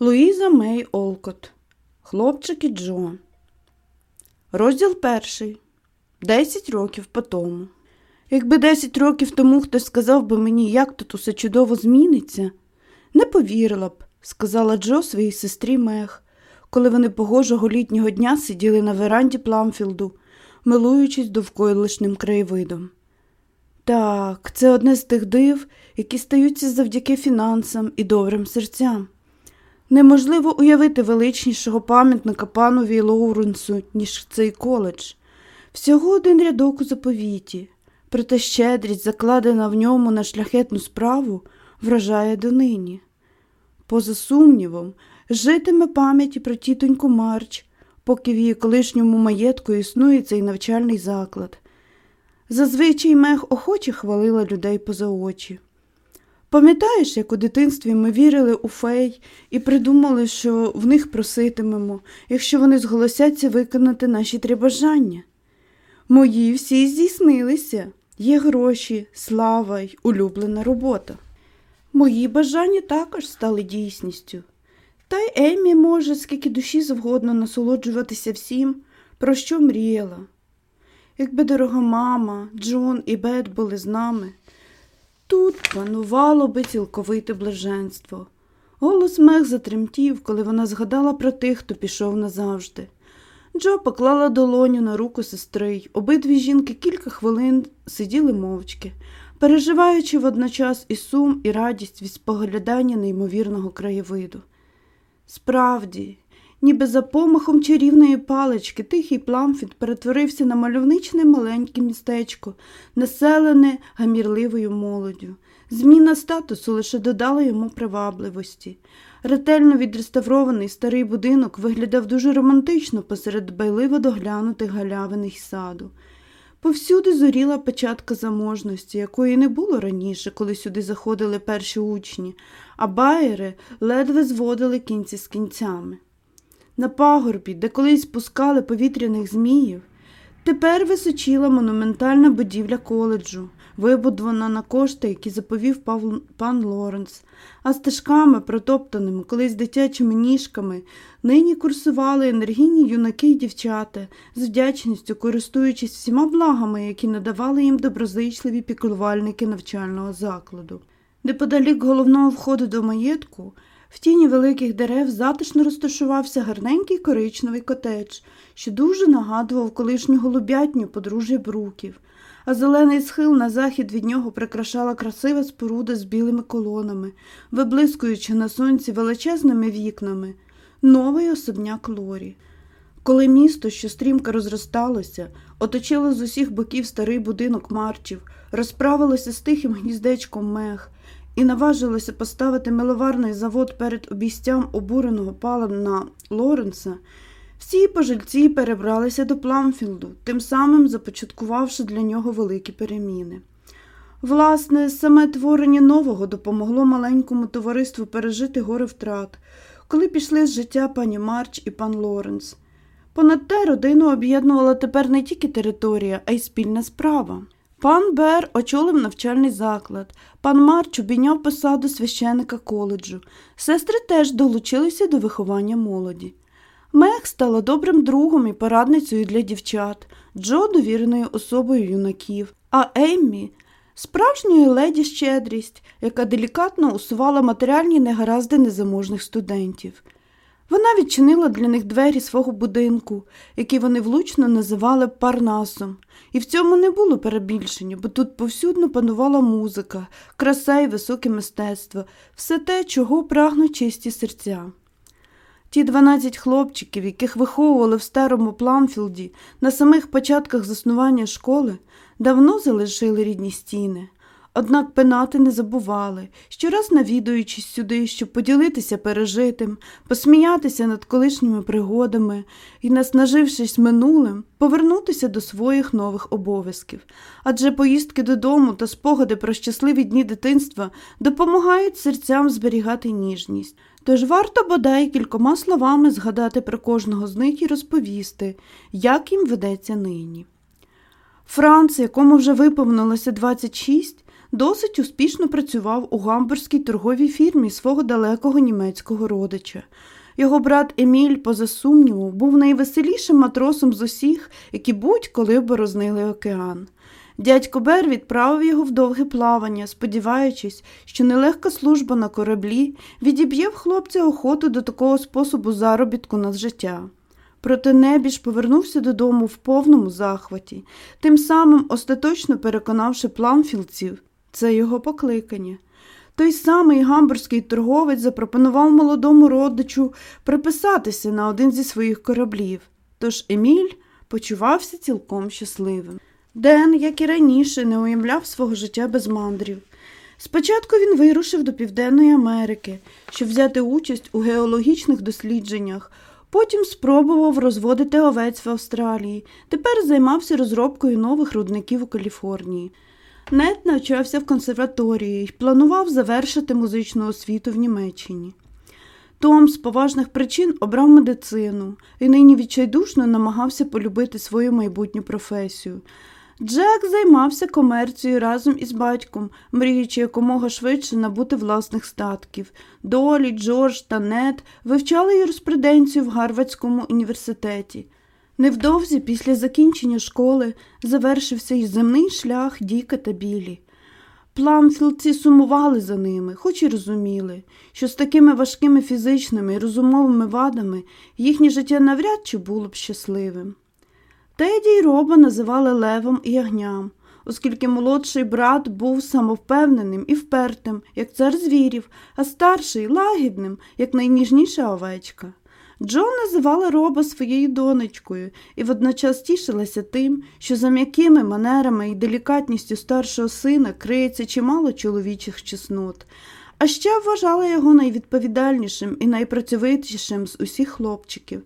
Луїза Мей Олкот. Хлопчик і Джо. Розділ перший. Десять років по тому. Якби десять років тому хтось сказав би мені, як тут усе чудово зміниться, не повірила б, сказала Джо своїй сестрі Мех, коли вони погожого літнього дня сиділи на веранді Пламфілду, милуючись довколишнім краєвидом. Так, це одне з тих див, які стаються завдяки фінансам і добрим серцям. Неможливо уявити величнішого пам'ятника панові Лоуренсу, ніж цей коледж. Всього один рядок у заповіті, проте щедрість, закладена в ньому на шляхетну справу, вражає донині. Поза сумнівом, житиме пам'яті про тітоньку Марч, поки в її колишньому маєтку існує цей навчальний заклад. Зазвичай мех охоче хвалила людей поза очі. Пам'ятаєш, як у дитинстві ми вірили у фей і придумали, що в них проситимемо, якщо вони зголосяться виконати наші три бажання? Мої всі здійснилися є гроші, слава й улюблена робота. Мої бажання також стали дійсністю. Та й Еммі може, скільки душі завгодно насолоджуватися всім, про що мріяла. Якби дорога мама, Джон і Бет були з нами. Тут панувало би цілковите блаженство. Голос мех затремтів, коли вона згадала про тих, хто пішов назавжди. Джо поклала долоню на руку сестри й обидві жінки кілька хвилин сиділи мовчки, переживаючи водночас і сум, і радість від споглядання неймовірного краєвиду. Справді, ніби за помахом чарівної палички тихий пламфіт перетворився на мальовничне маленьке містечко, населене гамірливою молоддю. Зміна статусу лише додала йому привабливості. Ретельно відреставрований старий будинок виглядав дуже романтично посеред дбайливо доглянутих галявин й саду. Повсюди зоріла печатка заможності, якої не було раніше, коли сюди заходили перші учні, а байери ледве зводили кінці з кінцями. На пагорбі, де колись пускали повітряних зміїв, тепер височіла монументальна будівля коледжу, вибудована на кошти, які заповів пан Лоренс, а стежками, протоптаними колись дитячими ніжками, нині курсували енергійні юнаки й дівчата, з вдячністю користуючись всіма благами, які надавали їм доброзичливі піклувальники навчального закладу. Неподалік головного входу до маєтку. В тіні великих дерев затишно розташувався гарненький коричневий котедж, що дуже нагадував колишню голубятню подружжя бруків, а зелений схил на захід від нього прикрашала красива споруда з білими колонами, виблискуючи на сонці величезними вікнами, новий особняк Лорі. Коли місто, що стрімко розросталося, оточило з усіх боків старий будинок марчів, розправилося з тихим гніздечком мех, і наважилося поставити миловарний завод перед обійстям обуреного палана Лоренса, всі пожильці перебралися до Пламфілду, тим самим започаткувавши для нього великі переміни. Власне, саме творення нового допомогло маленькому товариству пережити горе втрат, коли пішли з життя пані Марч і пан Лоренс. Понад те родину об'єднувала тепер не тільки територія, а й спільна справа. Пан Бер очолив навчальний заклад, пан Марч обійняв посаду священика коледжу. Сестри теж долучилися до виховання молоді. Мех стала добрим другом і порадницею для дівчат, Джо довіреною особою юнаків, а Еммі справжньою леді щедрість, яка делікатно усувала матеріальні негаразди незаможних студентів. Вона відчинила для них двері свого будинку, який вони влучно називали Парнасом, і в цьому не було перебільшення, бо тут повсюдно панувала музика, краса і високе мистецтво, все те, чого прагнуть чисті серця. Ті дванадцять хлопчиків, яких виховували в старому Пламфілді на самих початках заснування школи, давно залишили рідні стіни. Однак пенати не забували, щораз навідуючись сюди, щоб поділитися пережитим, посміятися над колишніми пригодами і, наснажившись минулим, повернутися до своїх нових обов'язків. Адже поїздки додому та спогади про щасливі дні дитинства допомагають серцям зберігати ніжність. Тож варто бодай кількома словами згадати про кожного з них і розповісти, як їм ведеться нині. Франц, якому вже виповнилося 26, досить успішно працював у гамбурзькій торговій фірмі свого далекого німецького родича. Його брат Еміль, поза сумніву, був найвеселішим матросом з усіх, які будь-коли борознили океан. Дядько Бер відправив його в довге плавання, сподіваючись, що нелегка служба на кораблі відіб'є в хлопця охоту до такого способу заробітку на життя. Проте небіж повернувся додому в повному захваті, тим самим остаточно переконавши пламфілдців, це його покликання. Той самий гамбурзький торговець запропонував молодому родичу приписатися на один зі своїх кораблів, тож Еміль почувався цілком щасливим. Ден, як і раніше, не уявляв свого життя без мандрів. Спочатку він вирушив до Південної Америки, щоб взяти участь у геологічних дослідженнях. Потім спробував розводити овець в Австралії. Тепер займався розробкою нових рудників у Каліфорнії. Нет навчався в консерваторії і планував завершити музичну освіту в Німеччині. Том з поважних причин обрав медицину і нині відчайдушно намагався полюбити свою майбутню професію. Джек займався комерцією разом із батьком, мріючи якомога швидше набути власних статків. Долі, Джордж та Нет вивчали юриспруденцію в Гарвардському університеті. Невдовзі після закінчення школи завершився й земний шлях Діка та Білі. Пламфілдці сумували за ними, хоч і розуміли, що з такими важкими фізичними і розумовими вадами їхнє життя навряд чи було б щасливим. Теді й роба називали левом і ягням, оскільки молодший брат був самовпевненим і впертим, як цар звірів, а старший лагідним, як найніжніша овечка. Джон називала роба своєю донечкою і водночас тішилася тим, що за м'якими манерами і делікатністю старшого сина криється чимало чоловічих чеснот, а ще вважала його найвідповідальнішим і найпрацьовитішим з усіх хлопчиків.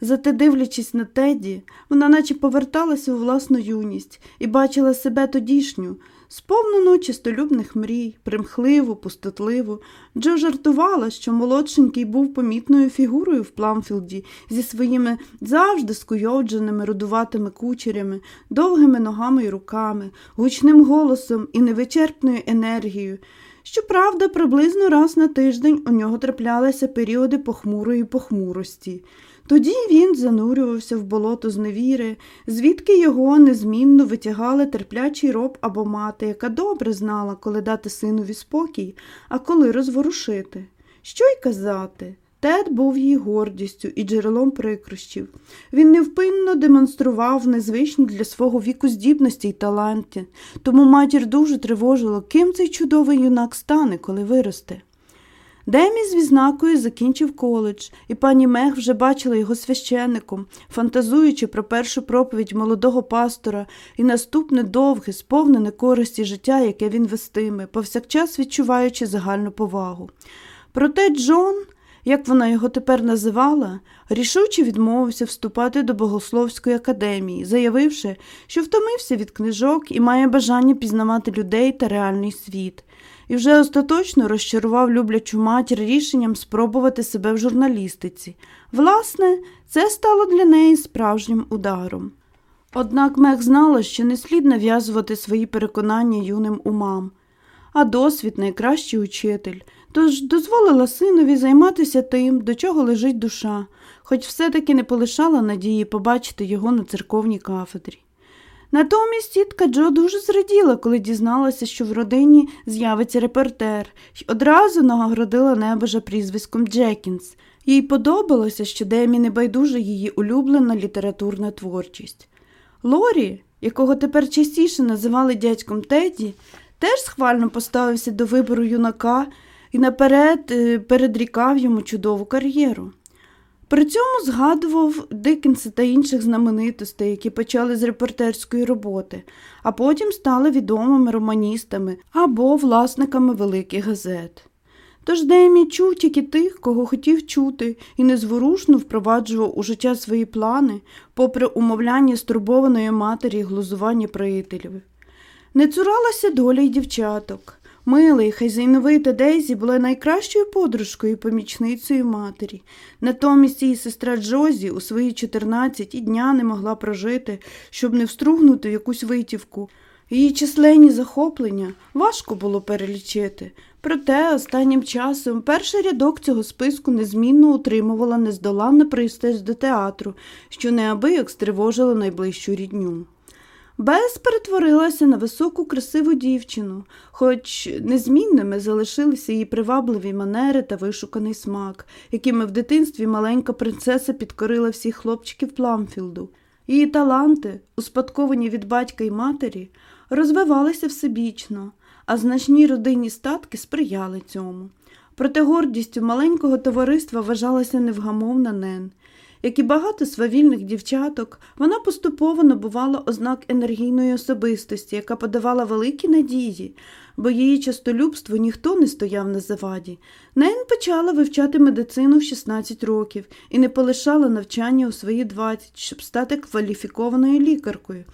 Зате, дивлячись на Теді, вона наче поверталася у власну юність і бачила себе тодішню, сповнену чистолюбних мрій, примхливу, пустотливу. Джо жартувала, що молодшенький був помітною фігурою в Пламфілді зі своїми завжди скуйовдженими рудуватими кучерями, довгими ногами й руками, гучним голосом і невичерпною енергією. Щоправда, приблизно раз на тиждень у нього траплялися періоди похмурої похмурості. Тоді він занурювався в болото з невіри, звідки його незмінно витягали терплячий роб або мати, яка добре знала, коли дати синові спокій, а коли розворушити. Що й казати? Тед був її гордістю і джерелом прикрощів. Він невпинно демонстрував незвичні для свого віку здібності й таланти, тому матір дуже тривожило, ким цей чудовий юнак стане, коли виросте. Демі з візнакою закінчив коледж, і пані Мег вже бачила його священником, фантазуючи про першу проповідь молодого пастора і наступне довге, сповнене користі життя, яке він вестиме, повсякчас відчуваючи загальну повагу. Проте Джон, як вона його тепер називала, рішуче відмовився вступати до богословської академії, заявивши, що втомився від книжок і має бажання пізнавати людей та реальний світ і вже остаточно розчарував люблячу матір рішенням спробувати себе в журналістиці. Власне, це стало для неї справжнім ударом. Однак Мег знала, що не слід нав'язувати свої переконання юним умам, а досвід найкращий учитель, тож дозволила синові займатися тим, до чого лежить душа, хоч все-таки не полишала надії побачити його на церковній кафедрі. Натомість тітка Джо дуже зраділа, коли дізналася, що в родині з'явиться репортер, й одразу нагородила небожа прізвиськом Джекінс. Їй подобалося, що Демі не байдуже її улюблена літературна творчість. Лорі, якого тепер частіше називали дядьком Теді, теж схвально поставився до вибору юнака і наперед е, передрікав йому чудову кар'єру. При цьому згадував Диккенса та інших знаменитостей, які почали з репортерської роботи, а потім стали відомими романістами або власниками великих газет. Тож Демі чув тільки тих, кого хотів чути, і незворушно впроваджував у життя свої плани, попри умовляння стурбованої матері і глузування приятелів. Не цуралася доля й дівчаток. Милий, хазяйновита Дейзі була найкращою подружкою і помічницею матері. Натомість її сестра Джозі у свої 14 і дня не могла прожити, щоб не встругнути в якусь витівку. Її численні захоплення важко було перелічити, проте останнім часом перший рядок цього списку незмінно утримувала нездоланна пристрасть до театру, що неабияк стривожила найближчу рідню. Бес перетворилася на високу красиву дівчину, хоч незмінними залишилися її привабливі манери та вишуканий смак, якими в дитинстві маленька принцеса підкорила всіх хлопчиків Пламфілду. Її таланти, успадковані від батька й матері, розвивалися всебічно, а значні родинні статки сприяли цьому. Проте гордістю маленького товариства вважалася невгамовна Нен. Як і багато свавільних дівчаток, вона поступово набувала ознак енергійної особистості, яка подавала великі надії, бо її частолюбство ніхто не стояв на заваді. Нен почала вивчати медицину в 16 років і не полишала навчання у свої 20, щоб стати кваліфікованою лікаркою,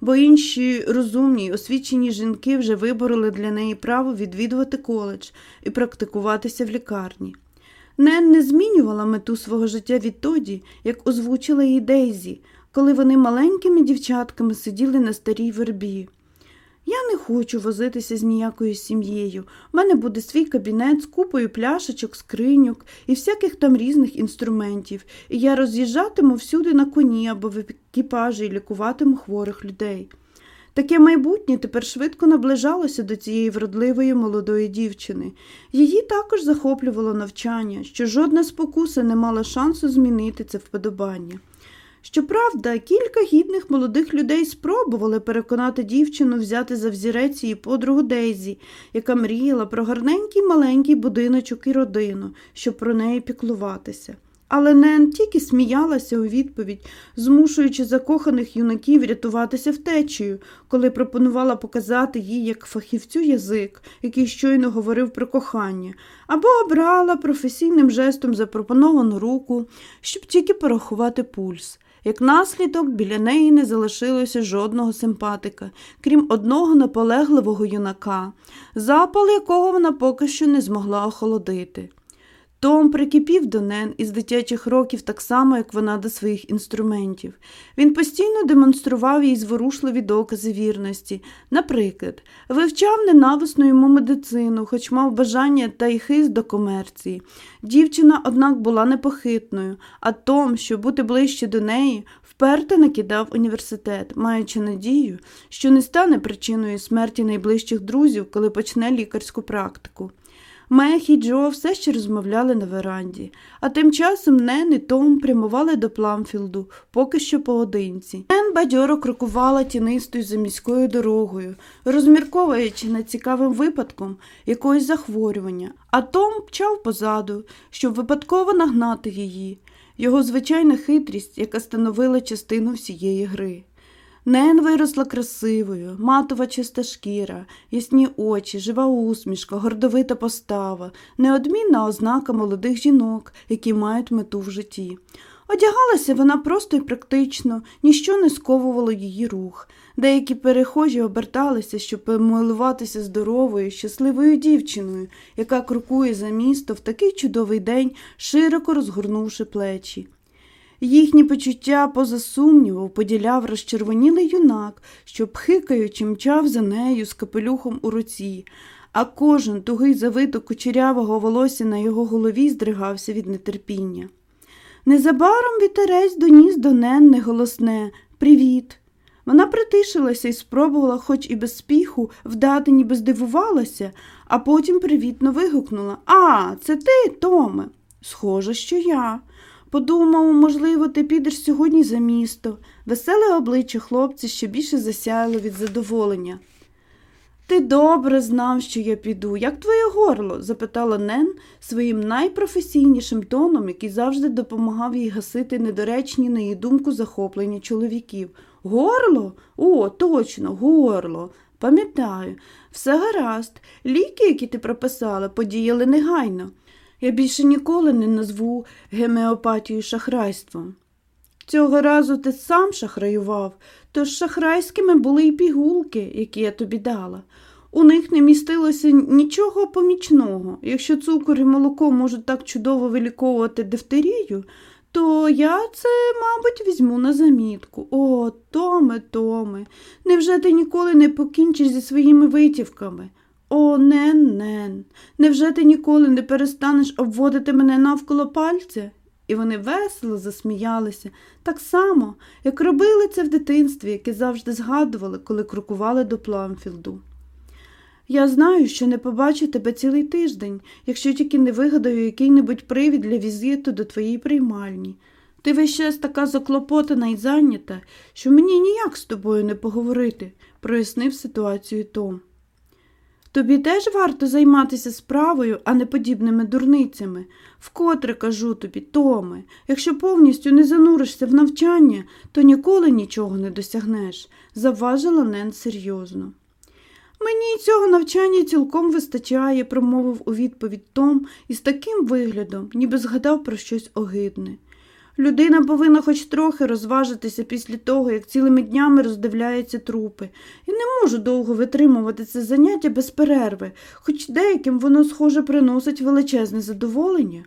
бо інші розумні й освічені жінки вже вибороли для неї право відвідувати коледж і практикуватися в лікарні. Нен не змінювала мету свого життя відтоді, як озвучила її Дейзі, коли вони маленькими дівчатками сиділи на старій вербі. Я не хочу возитися з ніякою сім'єю. У мене буде свій кабінет з купою пляшечок, скриньок і всяких там різних інструментів, і я роз'їжджатиму всюди на коні або в екіпажі і лікуватиму хворих людей. Таке майбутнє тепер швидко наближалося до цієї вродливої молодої дівчини. Її також захоплювало навчання, що жодна спокуса не мала шансу змінити це вподобання. Щоправда, кілька гідних молодих людей спробували переконати дівчину взяти за взірець її подругу Дейзі, яка мріяла про гарненький маленький будиночок і родину, щоб про неї піклуватися. Але Нен тільки сміялася у відповідь, змушуючи закоханих юнаків рятуватися втечею, коли пропонувала показати їй як фахівцю язик, який щойно говорив про кохання, або обрала професійним жестом запропоновану руку, щоб тільки порахувати пульс. Як наслідок, біля неї не залишилося жодного симпатика, крім одного наполегливого юнака, запал якого вона поки що не змогла охолодити. Том прикипів до Нен із дитячих років так само, як вона до своїх інструментів. Він постійно демонстрував їй зворушливі докази вірності. Наприклад, вивчав ненависну йому медицину, хоч мав бажання та й хист до комерції. Дівчина, однак, була непохитною, а Том, щоб бути ближче до неї, вперто накидав університет, маючи надію, що не стане причиною смерті найближчих друзів, коли почне лікарську практику. Мех і Джо все ще розмовляли на веранді, а тим часом Нен і Том прямували до Пламфілду, поки що поодинці. Нен бадьоро крокувала тінистою за міською дорогою, розмірковуючи над цікавим випадком якогось захворювання, а Том пчав позаду, щоб випадково нагнати її, його звичайна хитрість, яка становила частину всієї гри. Нен виросла красивою, матова чиста шкіра, ясні очі, жива усмішка, гордовита постава, неодмінна ознака молодих жінок, які мають мету в житті. Одягалася вона просто і практично, ніщо не сковувало її рух. Деякі перехожі оберталися, щоб помилуватися здоровою, щасливою дівчиною, яка крокує за місто в такий чудовий день, широко розгорнувши плечі. Їхні почуття, поза сумніву, поділяв розчервонілий юнак, що, пхикаючи, мчав за нею з капелюхом у руці, а кожен тугий завиток кучерявого волосся на його голові здригався від нетерпіння. Незабаром вітерець доніс до Нен неголосне Привіт. Вона притишилася і спробувала, хоч і без спіху, вдати, ніби здивувалася, а потім привітно вигукнула А, це ти, Томе? Схоже, що я. Подумав, можливо, ти підеш сьогодні за місто. Веселе обличчя хлопця ще більше засяяло від задоволення. Ти добре знав, що я піду. Як твоє горло? запитала Нен своїм найпрофесійнішим тоном, який завжди допомагав їй гасити недоречні, на її думку, захоплення чоловіків. Горло? О, точно, горло. Пам'ятаю, все гаразд. Ліки, які ти прописала, подіяли негайно. Я більше ніколи не назву гемеопатію шахрайством. Цього разу ти сам шахраював, тож шахрайськими були й пігулки, які я тобі дала. У них не містилося нічого помічного. Якщо цукор і молоко можуть так чудово виліковувати дифтерію, то я це, мабуть, візьму на замітку. О, Томе, Томе, невже ти ніколи не покінчиш зі своїми витівками? О, нен, нен, невже ти ніколи не перестанеш обводити мене навколо пальця? І вони весело засміялися, так само, як робили це в дитинстві, яке завжди згадували, коли крокували до Пламфілду. Я знаю, що не побачу тебе цілий тиждень, якщо тільки не вигадаю який-небудь привід для візиту до твоєї приймальні. Ти весь час така заклопотана і зайнята, що мені ніяк з тобою не поговорити, прояснив ситуацію Том. Тобі теж варто займатися справою, а не подібними дурницями. Вкотре кажу тобі, Томе, якщо повністю не зануришся в навчання, то ніколи нічого не досягнеш, завважила Нен серйозно. Мені цього навчання цілком вистачає, промовив у відповідь Том із таким виглядом, ніби згадав про щось огидне. Людина повинна хоч трохи розважитися після того, як цілими днями роздивляються трупи, і не можу довго витримувати це заняття без перерви, хоч деяким воно, схоже, приносить величезне задоволення.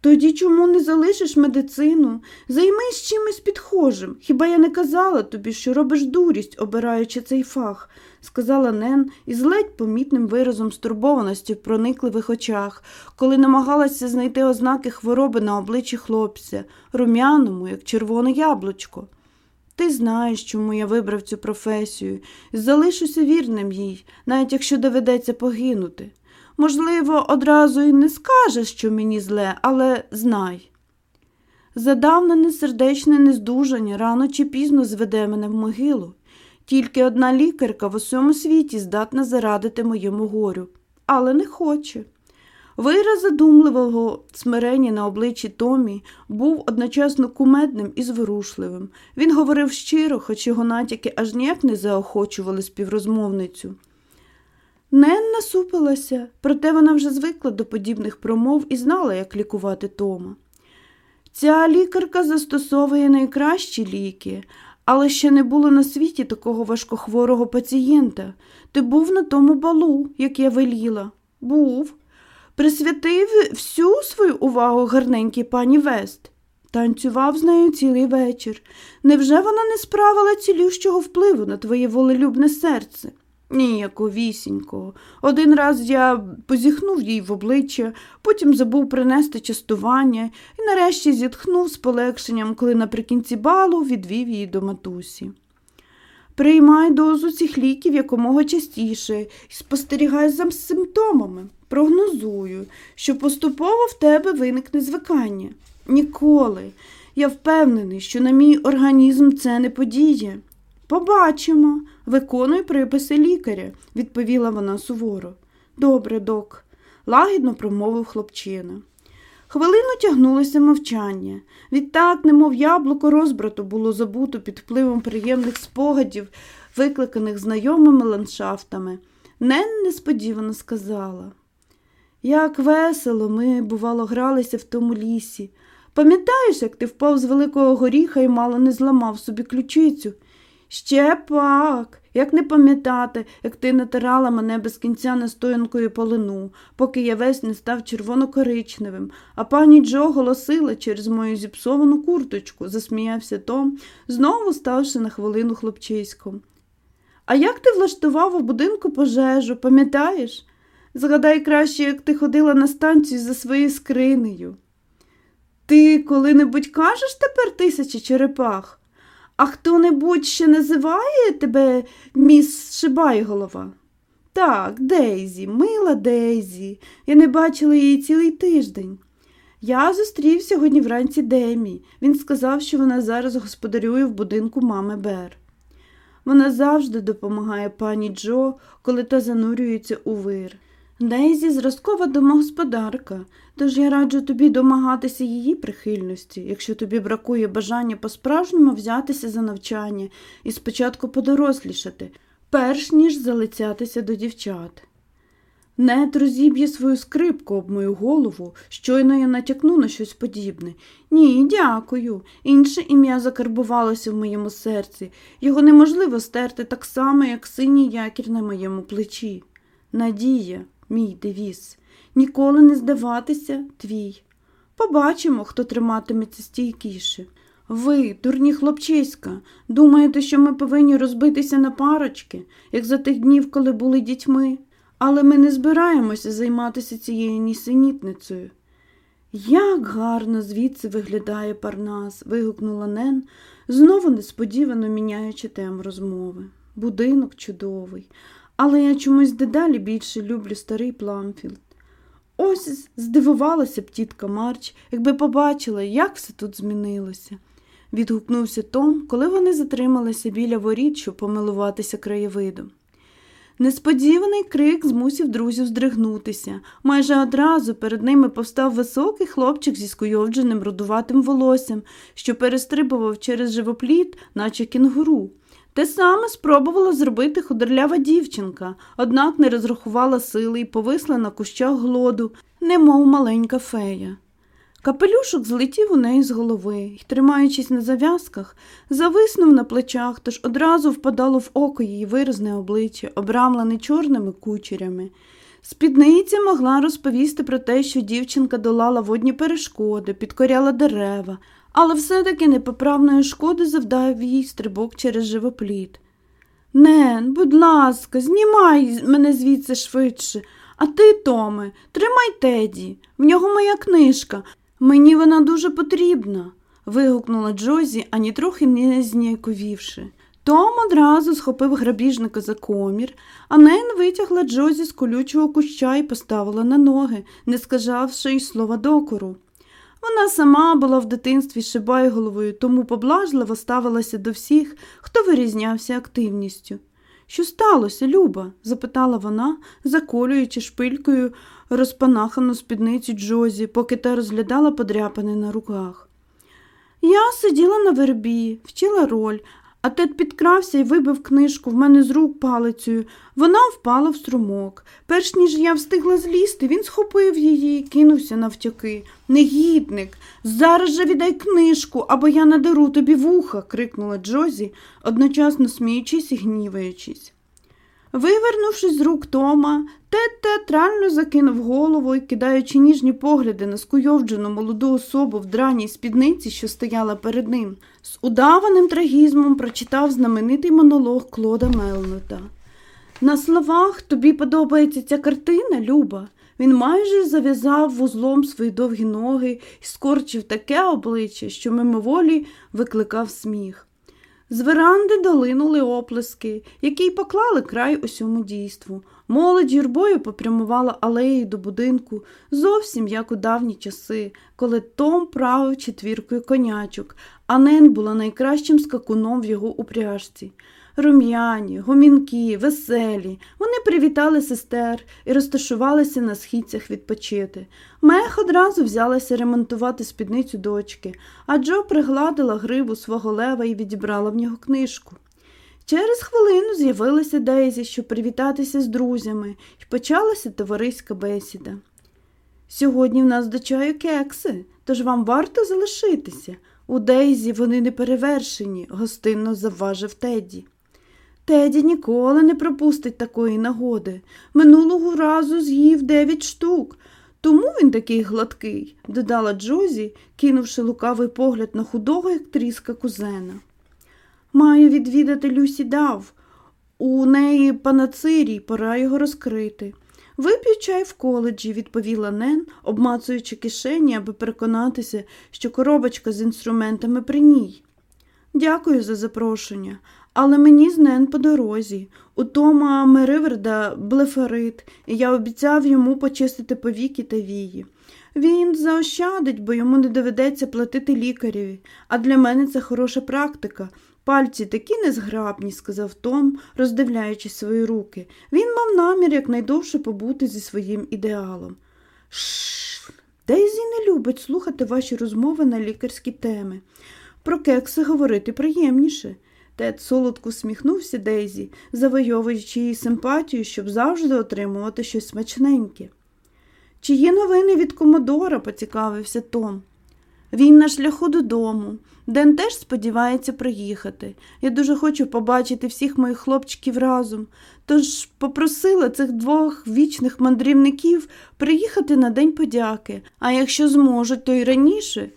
Тоді чому не залишиш медицину? Займись чимось підхожим. Хіба я не казала тобі, що робиш дурість, обираючи цей фах, сказала Нен із ледь помітним виразом стурбованості в проникливих очах, коли намагалася знайти ознаки хвороби на обличчі хлопця, рум'яному, як червоне яблучко. Ти знаєш, чому я вибрав цю професію, залишуся вірним їй, навіть якщо доведеться погинути. Можливо, одразу і не скажеш, що мені зле, але знай. Задавнене сердечне нездужання рано чи пізно зведе мене в могилу. Тільки одна лікарка в усьому світі здатна зарадити моєму горю, але не хоче. Вираз задумливого смирення на обличчі Томі був одночасно кумедним і зворушливим. Він говорив щиро, хоч його натяки аж ніяк не заохочували співрозмовницю. Нен насупилася, проте вона вже звикла до подібних промов і знала, як лікувати Тома. Ця лікарка застосовує найкращі ліки, але ще не було на світі такого важкохворого пацієнта. Ти був на тому балу, як я веліла. Був. Присвятив всю свою увагу гарненькій пані Вест. Танцював з нею цілий вечір. Невже вона не справила цілющого впливу на твоє волелюбне серце? Ніяковісінького. Один раз я позіхнув їй в обличчя, потім забув принести частування і нарешті зітхнув з полегшенням, коли наприкінці балу відвів її до матусі. Приймай дозу цих ліків якомога частіше і спостерігай за симптомами. Прогнозую, що поступово в тебе виникне звикання. Ніколи. Я впевнений, що на мій організм це не подіє. Побачимо, виконуй приписи лікаря, відповіла вона суворо. Добре, док, лагідно промовив хлопчина. Хвилину тягнулося мовчання. Відтак, немов яблуко розбрату, було забуто під впливом приємних спогадів, викликаних знайомими ландшафтами. Нен несподівано сказала. Як весело ми, бувало, гралися в тому лісі. Пам'ятаєш, як ти впав з великого горіха і мало не зламав собі ключицю? Ще пак, як не пам'ятати, як ти натирала мене без кінця настоянкою полину, поки я весь не став червоно-коричневим, а пані Джо голосила через мою зіпсовану курточку, засміявся Том, знову ставши на хвилину хлопчиськом. А як ти влаштував у будинку пожежу, пам'ятаєш? Згадай краще, як ти ходила на станцію за своєю скринею. Ти коли-небудь кажеш тепер тисячі черепах? А хто небудь ще називає тебе міс Шибайголова? Так, Дейзі, мила Дейзі. Я не бачила її цілий тиждень. Я зустрів сьогодні вранці Демі. Він сказав, що вона зараз господарює в будинку мами Бер. Вона завжди допомагає пані Джо, коли та занурюється у вир. Дейзі зразкова домогосподарка, тож я раджу тобі домагатися її прихильності, якщо тобі бракує бажання по-справжньому взятися за навчання і спочатку подорослішати, перш ніж залицятися до дівчат. Нед розіб'є свою скрипку об мою голову, щойно я натякну на щось подібне. Ні, дякую. Інше ім'я закарбувалося в моєму серці. Його неможливо стерти так само, як синій якір на моєму плечі. Надія мій девіз. Ніколи не здаватися твій. Побачимо, хто триматиметься стійкіше. Ви, дурні хлопчиська, думаєте, що ми повинні розбитися на парочки, як за тих днів, коли були дітьми, але ми не збираємося займатися цією нісенітницею. Як гарно звідси виглядає Парнас, вигукнула Нен, знову несподівано міняючи тему розмови. Будинок чудовий, але я чомусь дедалі більше люблю старий Пламфілд. Ось здивувалася б тітка Марч, якби побачила, як все тут змінилося. Відгукнувся Том, коли вони затрималися біля воріт, щоб помилуватися краєвидом. Несподіваний крик змусив друзів здригнутися. Майже одразу перед ними повстав високий хлопчик зі скуйовдженим рудуватим волоссям, що перестрибував через живопліт, наче кінгуру. Те саме спробувала зробити худорлява дівчинка, однак не розрахувала сили і повисла на кущах глоду, немов маленька фея. Капелюшок злетів у неї з голови і, тримаючись на зав'язках, зависнув на плечах, тож одразу впадало в око її виразне обличчя, обрамлене чорними кучерями. Спідниця могла розповісти про те, що дівчинка долала водні перешкоди, підкоряла дерева, але все-таки непоправної шкоди завдав їй стрибок через живопліт. Нен, будь ласка, знімай мене звідси швидше. А ти, Томе, тримай Теді. В нього моя книжка. Мені вона дуже потрібна. вигукнула Джозі, ані трохи не зніяковівши. Том одразу схопив грабіжника за комір, а Нен витягла Джозі з колючого куща і поставила на ноги, не сказавши й слова докору. Вона сама була в дитинстві шибайголовою, тому поблажливо ставилася до всіх, хто вирізнявся активністю. Що сталося, Люба? запитала вона, заколюючи шпилькою розпанахану спідницю Джозі, поки та розглядала подряпини на руках. Я сиділа на вербі, вчила роль, а тед підкрався і вибив книжку в мене з рук палицею. Вона впала в струмок. Перш ніж я встигла злізти, він схопив її і кинувся навтяки. Негідник, зараз же віддай книжку, або я надеру тобі вуха, крикнула Джозі, одночасно сміючись і гніваючись. Вивернувшись з рук Тома, Тед театрально закинув голову і, кидаючи ніжні погляди на скуйовджену молоду особу в драній спідниці, що стояла перед ним, з удаваним трагізмом прочитав знаменитий монолог Клода Мелнота. На словах тобі подобається ця картина, Люба. Він майже зав'язав вузлом свої довгі ноги і скорчив таке обличчя, що мимоволі викликав сміх. З веранди долинули оплески, які й поклали край усьому дійству. Молодь юрбою попрямувала алеєю до будинку, зовсім як у давні часи, коли Том правив четвіркою конячок, а Нен була найкращим скакуном в його упряжці. Рум'яні, гомінки, веселі. Вони привітали сестер і розташувалися на східцях відпочити. Мех одразу взялася ремонтувати спідницю дочки, а Джо пригладила гриву свого лева і відібрала в нього книжку. Через хвилину з'явилася Дейзі, щоб привітатися з друзями, і почалася товариська бесіда. Сьогодні в нас до чаю кекси, тож вам варто залишитися. У Дейзі вони не перевершені, гостинно завважив Тедді. Теді ніколи не пропустить такої нагоди. Минулого разу з'їв дев'ять штук. Тому він такий гладкий, додала Джозі, кинувши лукавий погляд на худого, як тріска кузена. Маю відвідати Люсі Дав. У неї панацирій, пора його розкрити. Вип'ю чай в коледжі, відповіла Нен, обмацуючи кишені, аби переконатися, що коробочка з інструментами при ній. Дякую за запрошення, але мені з Нен по дорозі. У Тома Мериверда блеферит, і я обіцяв йому почистити повіки та вії. Він заощадить, бо йому не доведеться платити лікареві, а для мене це хороша практика. Пальці такі незграбні, сказав Том, роздивляючи свої руки. Він мав намір якнайдовше побути зі своїм ідеалом. Шш, Дейзі не любить слухати ваші розмови на лікарські теми. Про кекси говорити приємніше. Тед солодко сміхнувся Дейзі, завойовуючи її симпатію, щоб завжди отримувати щось смачненьке. Чи є новини від Комодора? поцікавився Том. Він на шляху додому. Ден теж сподівається приїхати. Я дуже хочу побачити всіх моїх хлопчиків разом. Тож попросила цих двох вічних мандрівників приїхати на День подяки, а якщо зможуть, то й раніше.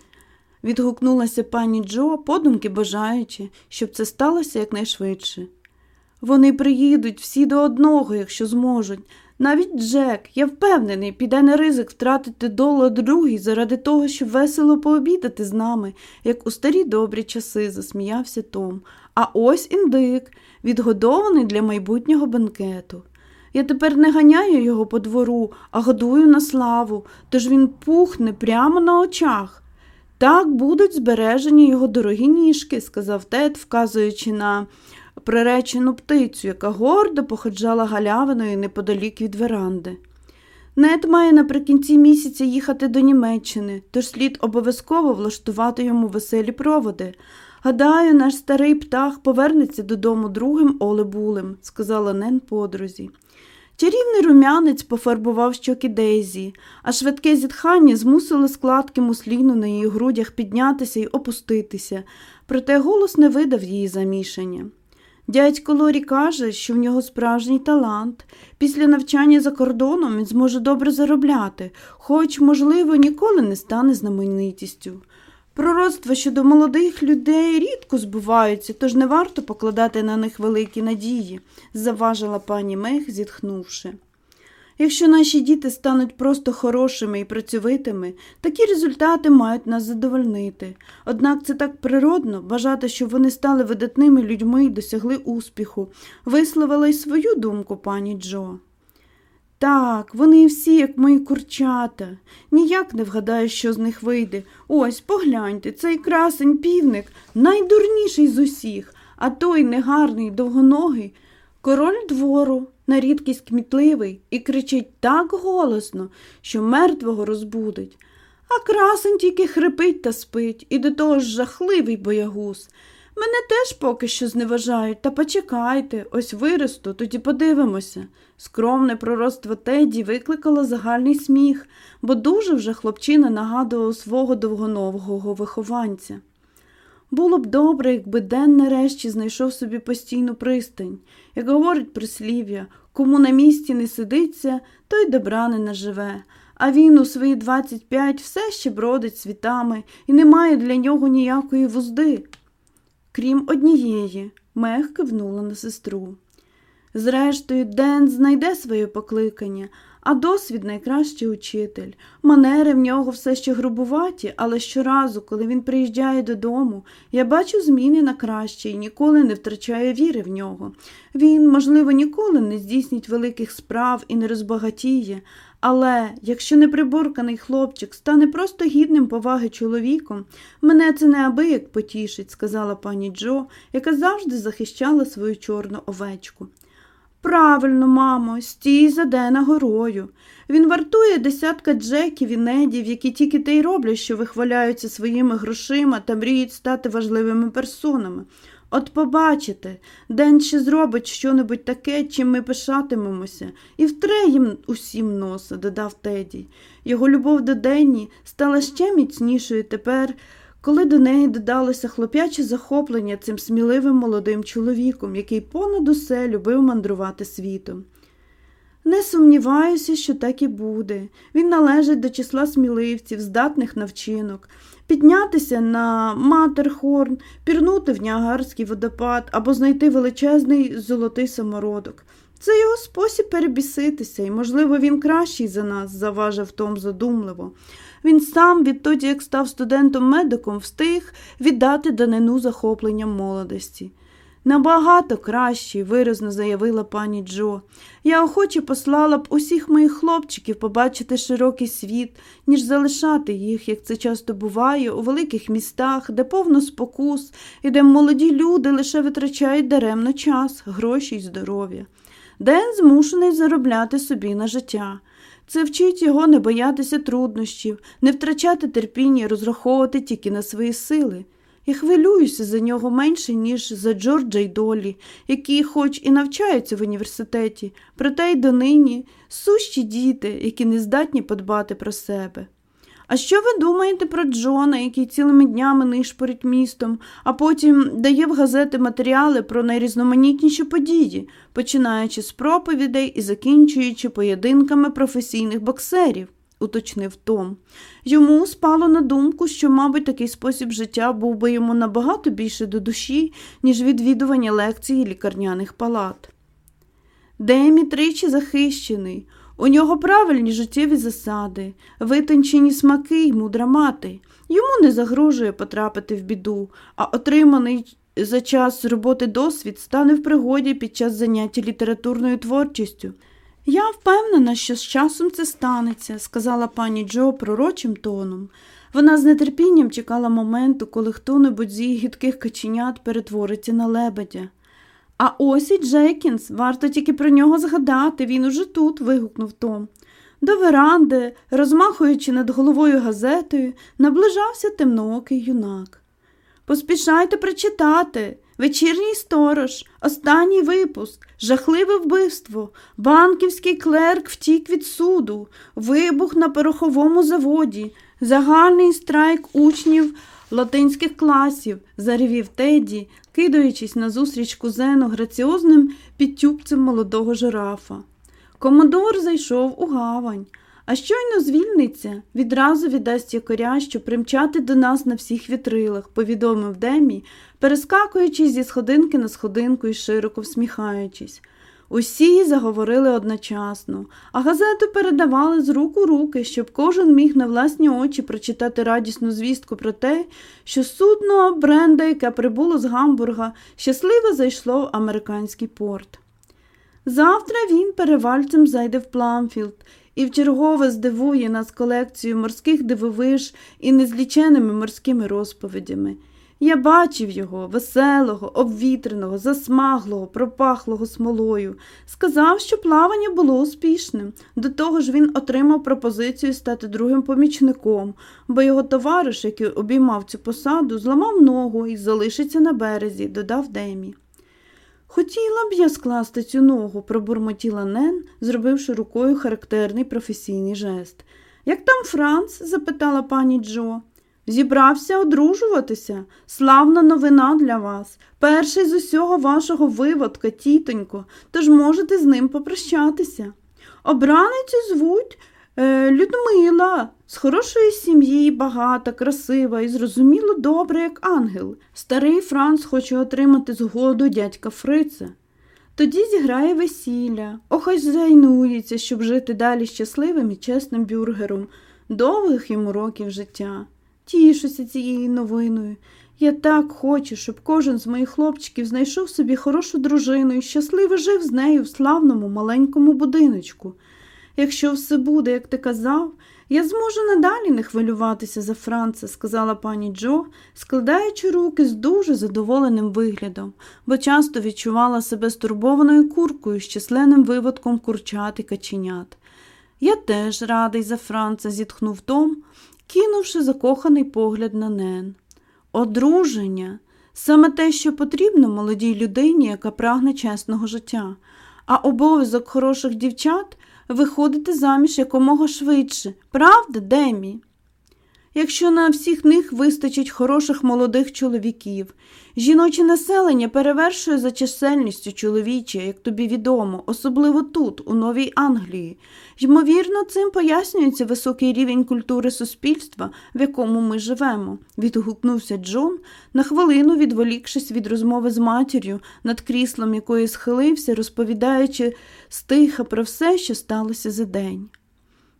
Відгукнулася пані Джо, подумки бажаючи, щоб це сталося якнайшвидше. Вони приїдуть всі до одного, якщо зможуть. Навіть Джек, я впевнений, піде на ризик втратити долар другий заради того, щоб весело пообідати з нами, як у старі добрі часи, засміявся Том. А ось індик, відгодований для майбутнього бенкету. Я тепер не ганяю його по двору, а годую на славу, тож він пухне прямо на очах. Так будуть збережені його дорогі ніжки, сказав тед, вказуючи на приречену птицю, яка гордо походжала галявиною неподалік від веранди. Нед має наприкінці місяця їхати до Німеччини, тож слід обов'язково влаштувати йому веселі проводи. Гадаю, наш старий птах повернеться додому другим Олебулем, сказала Нен подрузі. Чарівний рум'янець пофарбував щоки Дейзі, а швидке зітхання змусило складки мусліну на її грудях піднятися і опуститися, проте голос не видав її замішання. Дядько Лорі каже, що в нього справжній талант. Після навчання за кордоном він зможе добре заробляти, хоч, можливо, ніколи не стане знаменитістю. Пророцтва щодо молодих людей рідко збуваються, тож не варто покладати на них великі надії, заважила пані Мех, зітхнувши. Якщо наші діти стануть просто хорошими і працьовитими, такі результати мають нас задовольнити. Однак це так природно бажати, щоб вони стали видатними людьми і досягли успіху, висловила й свою думку пані Джо. Так, вони всі, як мої курчата. Ніяк не вгадаю, що з них вийде. Ось, погляньте, цей красень півник найдурніший з усіх, а той негарний, довгоногий, король двору на рідкість кмітливий і кричить так голосно, що мертвого розбудить. А красень тільки хрипить та спить, і до того ж жахливий боягуз. Мене теж поки що зневажають, та почекайте, ось виросту, тоді подивимося. Скромне пророцтво Теді викликало загальний сміх, бо дуже вже хлопчина нагадував свого довгонового вихованця. Було б добре, якби Ден нарешті знайшов собі постійну пристань, як говорить прислів'я, кому на місці не сидиться, той добра не наживе, а він у свої 25 все ще бродить світами і не має для нього ніякої вузди. Крім однієї, Мех кивнула на сестру. Зрештою, Ден знайде своє покликання, а досвід найкращий учитель. Манери в нього все ще грубуваті, але щоразу, коли він приїжджає додому, я бачу зміни на краще і ніколи не втрачаю віри в нього. Він, можливо, ніколи не здійснить великих справ і не розбагатіє, але якщо неприборканий хлопчик стане просто гідним поваги чоловіком, мене це неабияк потішить, сказала пані Джо, яка завжди захищала свою чорну овечку. Правильно, мамо, стій за Дена горою. Він вартує десятка джеків і недів, які тільки те й роблять, що вихваляються своїми грошима та мріють стати важливими персонами. От побачите, Ден ще зробить щонебудь таке, чим ми пишатимемося, і втре їм усім носа, додав Теді. Його любов до Денні стала ще міцнішою тепер коли до неї додалося хлоп'яче захоплення цим сміливим молодим чоловіком, який понад усе любив мандрувати світом. Не сумніваюся, що так і буде. Він належить до числа сміливців, здатних на вчинок, піднятися на Матерхорн, пірнути в Ніагарський водопад або знайти величезний золотий самородок. Це його спосіб перебіситися, і, можливо, він кращий за нас, заважив Том задумливо. Він сам, відтоді, як став студентом-медиком, встиг віддати данину захопленням молодості. Набагато кращий, виразно заявила пані Джо. Я охоче послала б усіх моїх хлопчиків побачити широкий світ, ніж залишати їх, як це часто буває, у великих містах, де повно спокус і де молоді люди лише витрачають даремно час, гроші й здоров'я. Ден змушений заробляти собі на життя. Це вчить його не боятися труднощів, не втрачати терпіння і розраховувати тільки на свої сили. Я хвилююся за нього менше, ніж за Джорджа й Долі, які, хоч і навчаються в університеті, проте й донині сущі діти, які не здатні подбати про себе. А що ви думаєте про Джона, який цілими днями нишпорить містом, а потім дає в газети матеріали про найрізноманітніші події, починаючи з проповідей і закінчуючи поєдинками професійних боксерів? уточнив Том. Йому спало на думку, що, мабуть, такий спосіб життя був би йому набагато більше до душі, ніж відвідування лекцій лікарняних палат. Демі тричі захищений. У нього правильні життєві засади, витончені смаки й мудра мати. Йому не загрожує потрапити в біду, а отриманий за час роботи досвід стане в пригоді під час заняття літературною творчістю. Я впевнена, що з часом це станеться, сказала пані Джо пророчим тоном. Вона з нетерпінням чекала моменту, коли хто небудь з її гідких каченят перетвориться на лебедя. А ось і Джекінс, варто тільки про нього згадати, він уже тут, вигукнув Том. До веранди, розмахуючи над головою газетою, наближався темноокий юнак. Поспішайте прочитати. Вечірній сторож, останній випуск, жахливе вбивство, банківський клерк втік від суду, вибух на пороховому заводі, загальний страйк учнів латинських класів, заревів Теді, кидаючись назустріч кузену граціозним підтюбцем молодого жирафа. Комодор зайшов у гавань, а щойно звільниться, відразу віддасть якоря, щоб примчати до нас на всіх вітрилах, повідомив Демі, перескакуючи зі сходинки на сходинку і широко всміхаючись. Усі заговорили одночасно, а газету передавали з рук у руки, щоб кожен міг на власні очі прочитати радісну звістку про те, що судно Бренда, яке прибуло з Гамбурга, щасливо зайшло в американський порт. Завтра він перевальцем зайде в Пламфілд і вчергове здивує нас колекцією морських дивовиж і незліченими морськими розповідями. Я бачив його, веселого, обвітреного, засмаглого, пропахлого смолою. Сказав, що плавання було успішним. До того ж він отримав пропозицію стати другим помічником, бо його товариш, який обіймав цю посаду, зламав ногу і залишиться на березі, додав Демі. Хотіла б я скласти цю ногу, пробурмотіла Нен, зробивши рукою характерний професійний жест. Як там Франц? запитала пані Джо. Зібрався одружуватися. Славна новина для вас. Перший з усього вашого виводка, тітонько, тож можете з ним попрощатися. Обраницю звуть е, Людмила, з хорошої сім'ї, багата, красива і зрозуміло добре, як ангел. Старий Франц хоче отримати згоду дядька Фрица. Тоді зіграє весілля, охай зайнується, щоб жити далі щасливим і чесним бюргером, довгих йому років життя. Тішуся цією новиною. Я так хочу, щоб кожен з моїх хлопчиків знайшов собі хорошу дружину і щасливо жив з нею в славному маленькому будиночку. Якщо все буде, як ти казав, я зможу надалі не хвилюватися за Франца, сказала пані Джо, складаючи руки з дуже задоволеним виглядом, бо часто відчувала себе стурбованою куркою з численним виводком курчат і каченят. Я теж радий за Франца, зітхнув Том, кинувши закоханий погляд на Нен. Одруження саме те, що потрібно молодій людині, яка прагне чесного життя, а обов'язок хороших дівчат виходити заміж якомога швидше. Правда, Демі? Якщо на всіх них вистачить хороших молодих чоловіків, жіноче населення перевершує за чисельністю чоловіче, як тобі відомо, особливо тут, у Новій Англії. Ймовірно, цим пояснюється високий рівень культури суспільства, в якому ми живемо, відгукнувся Джон, на хвилину відволікшись від розмови з матір'ю, над кріслом якої схилився, розповідаючи стиха про все, що сталося за день.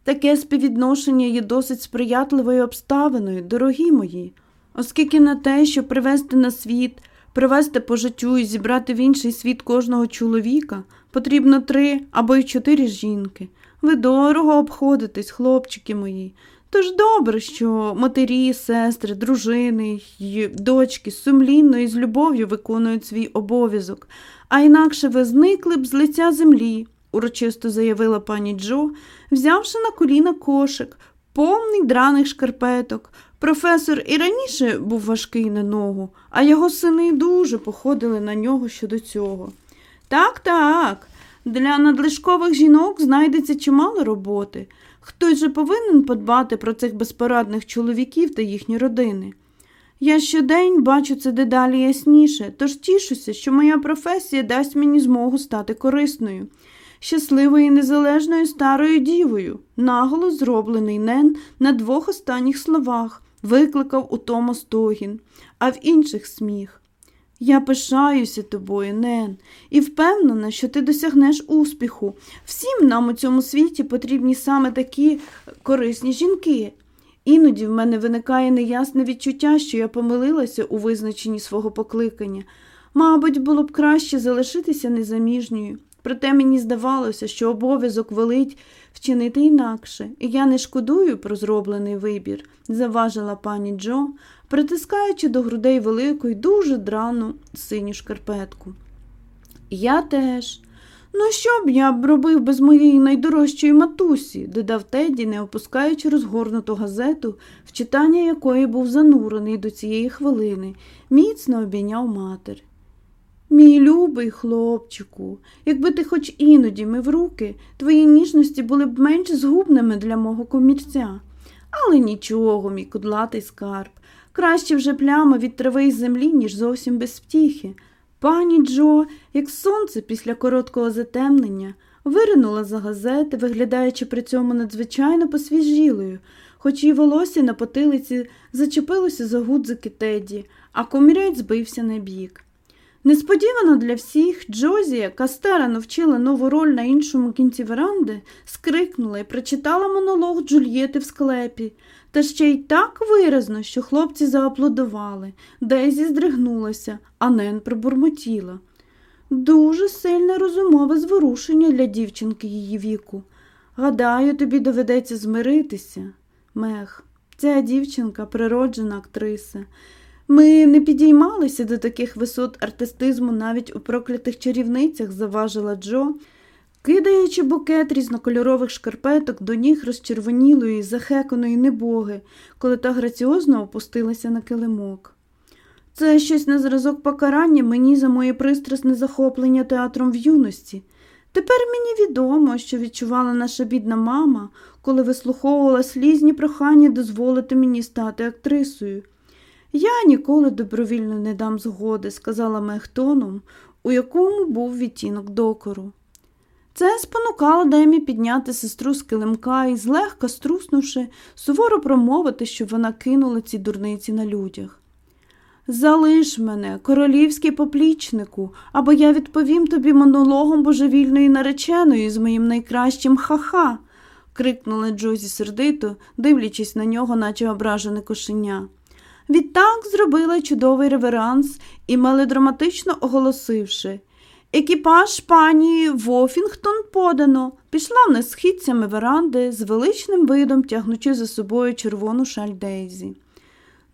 Таке співвідношення є досить сприятливою обставиною, дорогі мої, оскільки на те, щоб привести на світ, привести по життю і зібрати в інший світ кожного чоловіка, потрібно три або й чотири жінки. Ви дорого обходитесь, хлопчики мої. Тож добре, що матері, сестри, дружини й дочки сумлінно і з любов'ю виконують свій обов'язок, а інакше ви зникли б з лиця землі урочисто заявила пані Джо, взявши на коліна кошик, повний драних шкарпеток. Професор і раніше був важкий на ногу, а його сини дуже походили на нього щодо цього. Так, так, для надлишкових жінок знайдеться чимало роботи. Хтось же повинен подбати про цих безпорадних чоловіків та їхні родини. Я щодень бачу це дедалі ясніше, тож тішуся, що моя професія дасть мені змогу стати корисною, щасливою незалежною старою дівою, наголос зроблений Нен на двох останніх словах, викликав у тому стогін, а в інших сміх. Я пишаюся тобою, Нен, і впевнена, що ти досягнеш успіху. Всім нам у цьому світі потрібні саме такі корисні жінки. Іноді в мене виникає неясне відчуття, що я помилилася у визначенні свого покликання. Мабуть, було б краще залишитися незаміжньою. Проте мені здавалося, що обов'язок велить вчинити інакше, і я не шкодую про зроблений вибір, заважила пані Джо, притискаючи до грудей велику й дуже драну синю шкарпетку. Я теж. Ну, що б я б робив без моєї найдорожчої матусі, додав Теді, не опускаючи розгорнуту газету, в читання якої був занурений до цієї хвилини, міцно обійняв матір. Мій любий хлопчику, якби ти хоч іноді мив руки, твої ніжності були б менш згубними для мого комірця. Але нічого, мій кудлатий скарб. Краще вже пляма від трави й землі, ніж зовсім без втіхи. Пані Джо, як сонце після короткого затемнення, виринула за газети, виглядаючи при цьому надзвичайно посвіжілою, хоч її волосся на потилиці зачепилося за гудзики Теді, а комірець збився на бік. Несподівано для всіх Джозі, яка старано вчила нову роль на іншому кінці веранди, скрикнула і прочитала монолог Джульєти в склепі, та ще й так виразно, що хлопці зааплодували, Дезі здригнулася, а Нен пробурмотіла. Дуже сильне розумове зворушення для дівчинки її віку. Гадаю, тобі доведеться змиритися. Мех, ця дівчинка природжена актриса. Ми не підіймалися до таких висот артистизму навіть у проклятих чарівницях, заважила Джо, кидаючи букет різнокольорових шкарпеток до ніг розчервонілої, захеканої небоги, коли та граціозно опустилася на килимок. Це щось на зразок покарання мені за моє пристрасне захоплення театром в юності. Тепер мені відомо, що відчувала наша бідна мама, коли вислуховувала слізні прохання дозволити мені стати актрисою. Я ніколи добровільно не дам згоди, сказала Мехтоном, у якому був відтінок докору. Це спонукало Демі підняти сестру з килимка і, злегка струснувши, суворо промовити, щоб вона кинула ці дурниці на людях. Залиш мене, королівський поплічнику, або я відповім тобі монологом божевільної нареченої з моїм найкращим ха-ха, крикнула Джозі сердито, дивлячись на нього, наче ображене кошеня. Відтак зробила чудовий реверанс і мелодраматично оголосивши Екіпаж пані Вофінгтон подано, пішла вниз східцями веранди з величним видом, тягнучи за собою червону шаль Дейзі.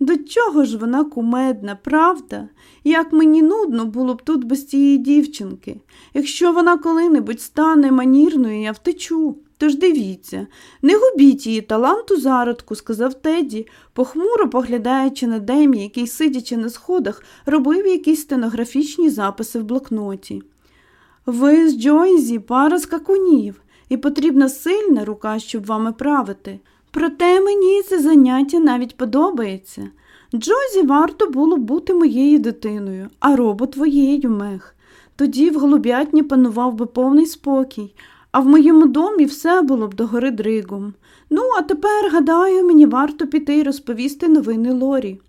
До чого ж вона кумедна, правда? Як мені нудно було б тут без цієї дівчинки. Якщо вона коли-небудь стане манірною, я втечу. Тож дивіться, не губіть її таланту зародку, сказав Теді, похмуро поглядаючи на Демі, який, сидячи на сходах, робив якісь стенографічні записи в блокноті. Ви з Джойзі пара скакунів, і потрібна сильна рука, щоб вами правити. Проте мені це заняття навіть подобається. Джозі варто було бути моєю дитиною, а робот твоєю мех. Тоді в голуб'ятні панував би повний спокій, а в моєму домі все було б догори дригом. Ну, а тепер, гадаю, мені варто піти і розповісти новини Лорі.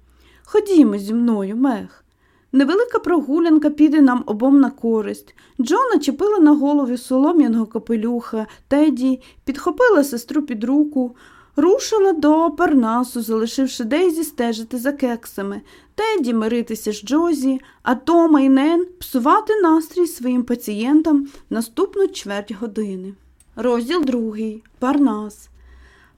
Ходімо зі мною, мех. Невелика прогулянка піде нам обом на користь. Джона чепила на голові солом'яного капелюха, Теді, підхопила сестру під руку. Рушила до Парнасу, залишивши Дейзі стежити за кексами, Теді миритися з Джозі, а Тома і Нен псувати настрій своїм пацієнтам наступну чверть години. Розділ другий. Парнас.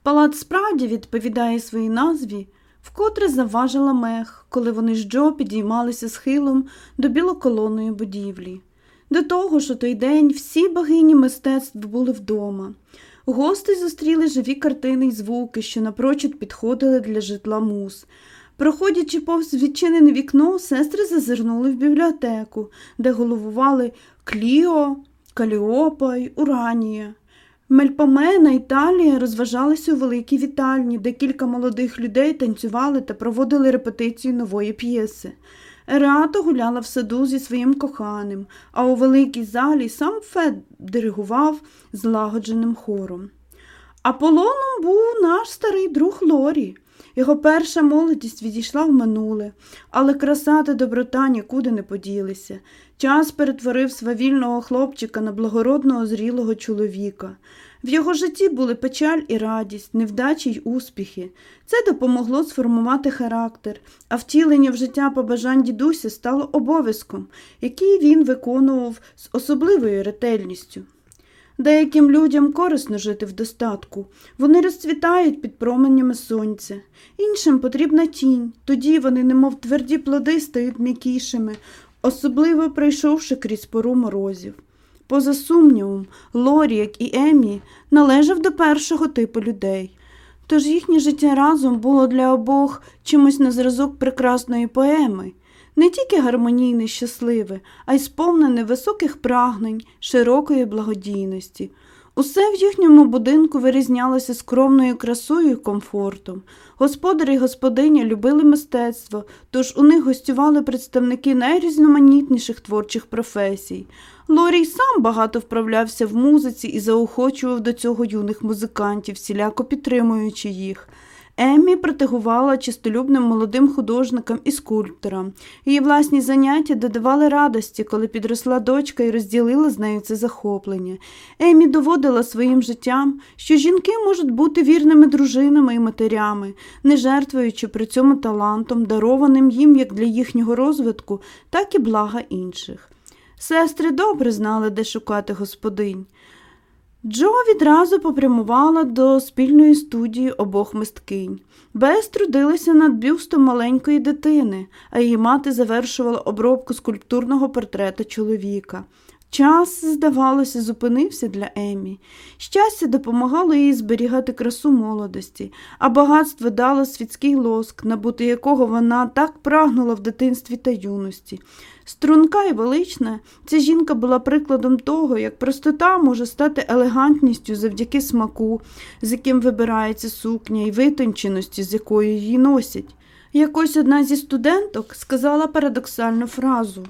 Палац справді відповідає своїй назві, вкотре заважила мех, коли вони з Джо підіймалися схилом до білоколонної будівлі. До того ж у той день всі богині мистецтв були вдома. Гости зустріли живі картини й звуки, що напрочуд підходили для житла мус. Проходячи повз відчинене вікно, сестри зазирнули в бібліотеку, де головували Кліо, Каліопа й Уранія. Мельпомена і Талія розважалися у великій вітальні, де кілька молодих людей танцювали та проводили репетицію нової п'єси. Ереато гуляла в саду зі своїм коханим, а у великій залі сам Фед диригував злагодженим хором. Аполлоном був наш старий друг Лорі. Його перша молодість відійшла в минуле, але краса та доброта нікуди не поділися. Час перетворив свавільного хлопчика на благородного зрілого чоловіка. В його житті були печаль і радість, невдачі й успіхи. Це допомогло сформувати характер, а втілення в життя побажань дідуся стало обов'язком, який він виконував з особливою ретельністю. Деяким людям корисно жити в достатку, вони розцвітають під променями сонця, іншим потрібна тінь, тоді вони, немов тверді плоди, стають м'якішими, особливо пройшовши крізь пору морозів. Поза сумнівом, Лорі, як і Емі, належав до першого типу людей. Тож їхнє життя разом було для обох чимось на зразок прекрасної поеми, не тільки гармонійне, щасливе, а й сповнене високих прагнень, широкої благодійності. Усе в їхньому будинку вирізнялося скромною красою і комфортом. Господарі й господиня любили мистецтво, тож у них гостювали представники найрізноманітніших творчих професій. Лорій сам багато вправлявся в музиці і заохочував до цього юних музикантів, всіляко підтримуючи їх. Еммі притягувала чистолюбним молодим художникам і скульпторам. Її власні заняття додавали радості, коли підросла дочка і розділила з нею це захоплення. Еммі доводила своїм життям, що жінки можуть бути вірними дружинами і матерями, не жертвуючи при цьому талантом, дарованим їм як для їхнього розвитку, так і блага інших. Сестри добре знали, де шукати господинь. Джо відразу попрямувала до спільної студії обох мисткинь. Бес трудилася над бюстом маленької дитини, а її мати завершувала обробку скульптурного портрета чоловіка. Час, здавалося, зупинився для Емі. Щастя допомагало їй зберігати красу молодості, а багатство дало світський лоск, набути якого вона так прагнула в дитинстві та юності. Струнка і велична, ця жінка була прикладом того, як простота може стати елегантністю завдяки смаку, з яким вибирається сукня, і витонченості, з якою її носять. Якось одна зі студенток сказала парадоксальну фразу.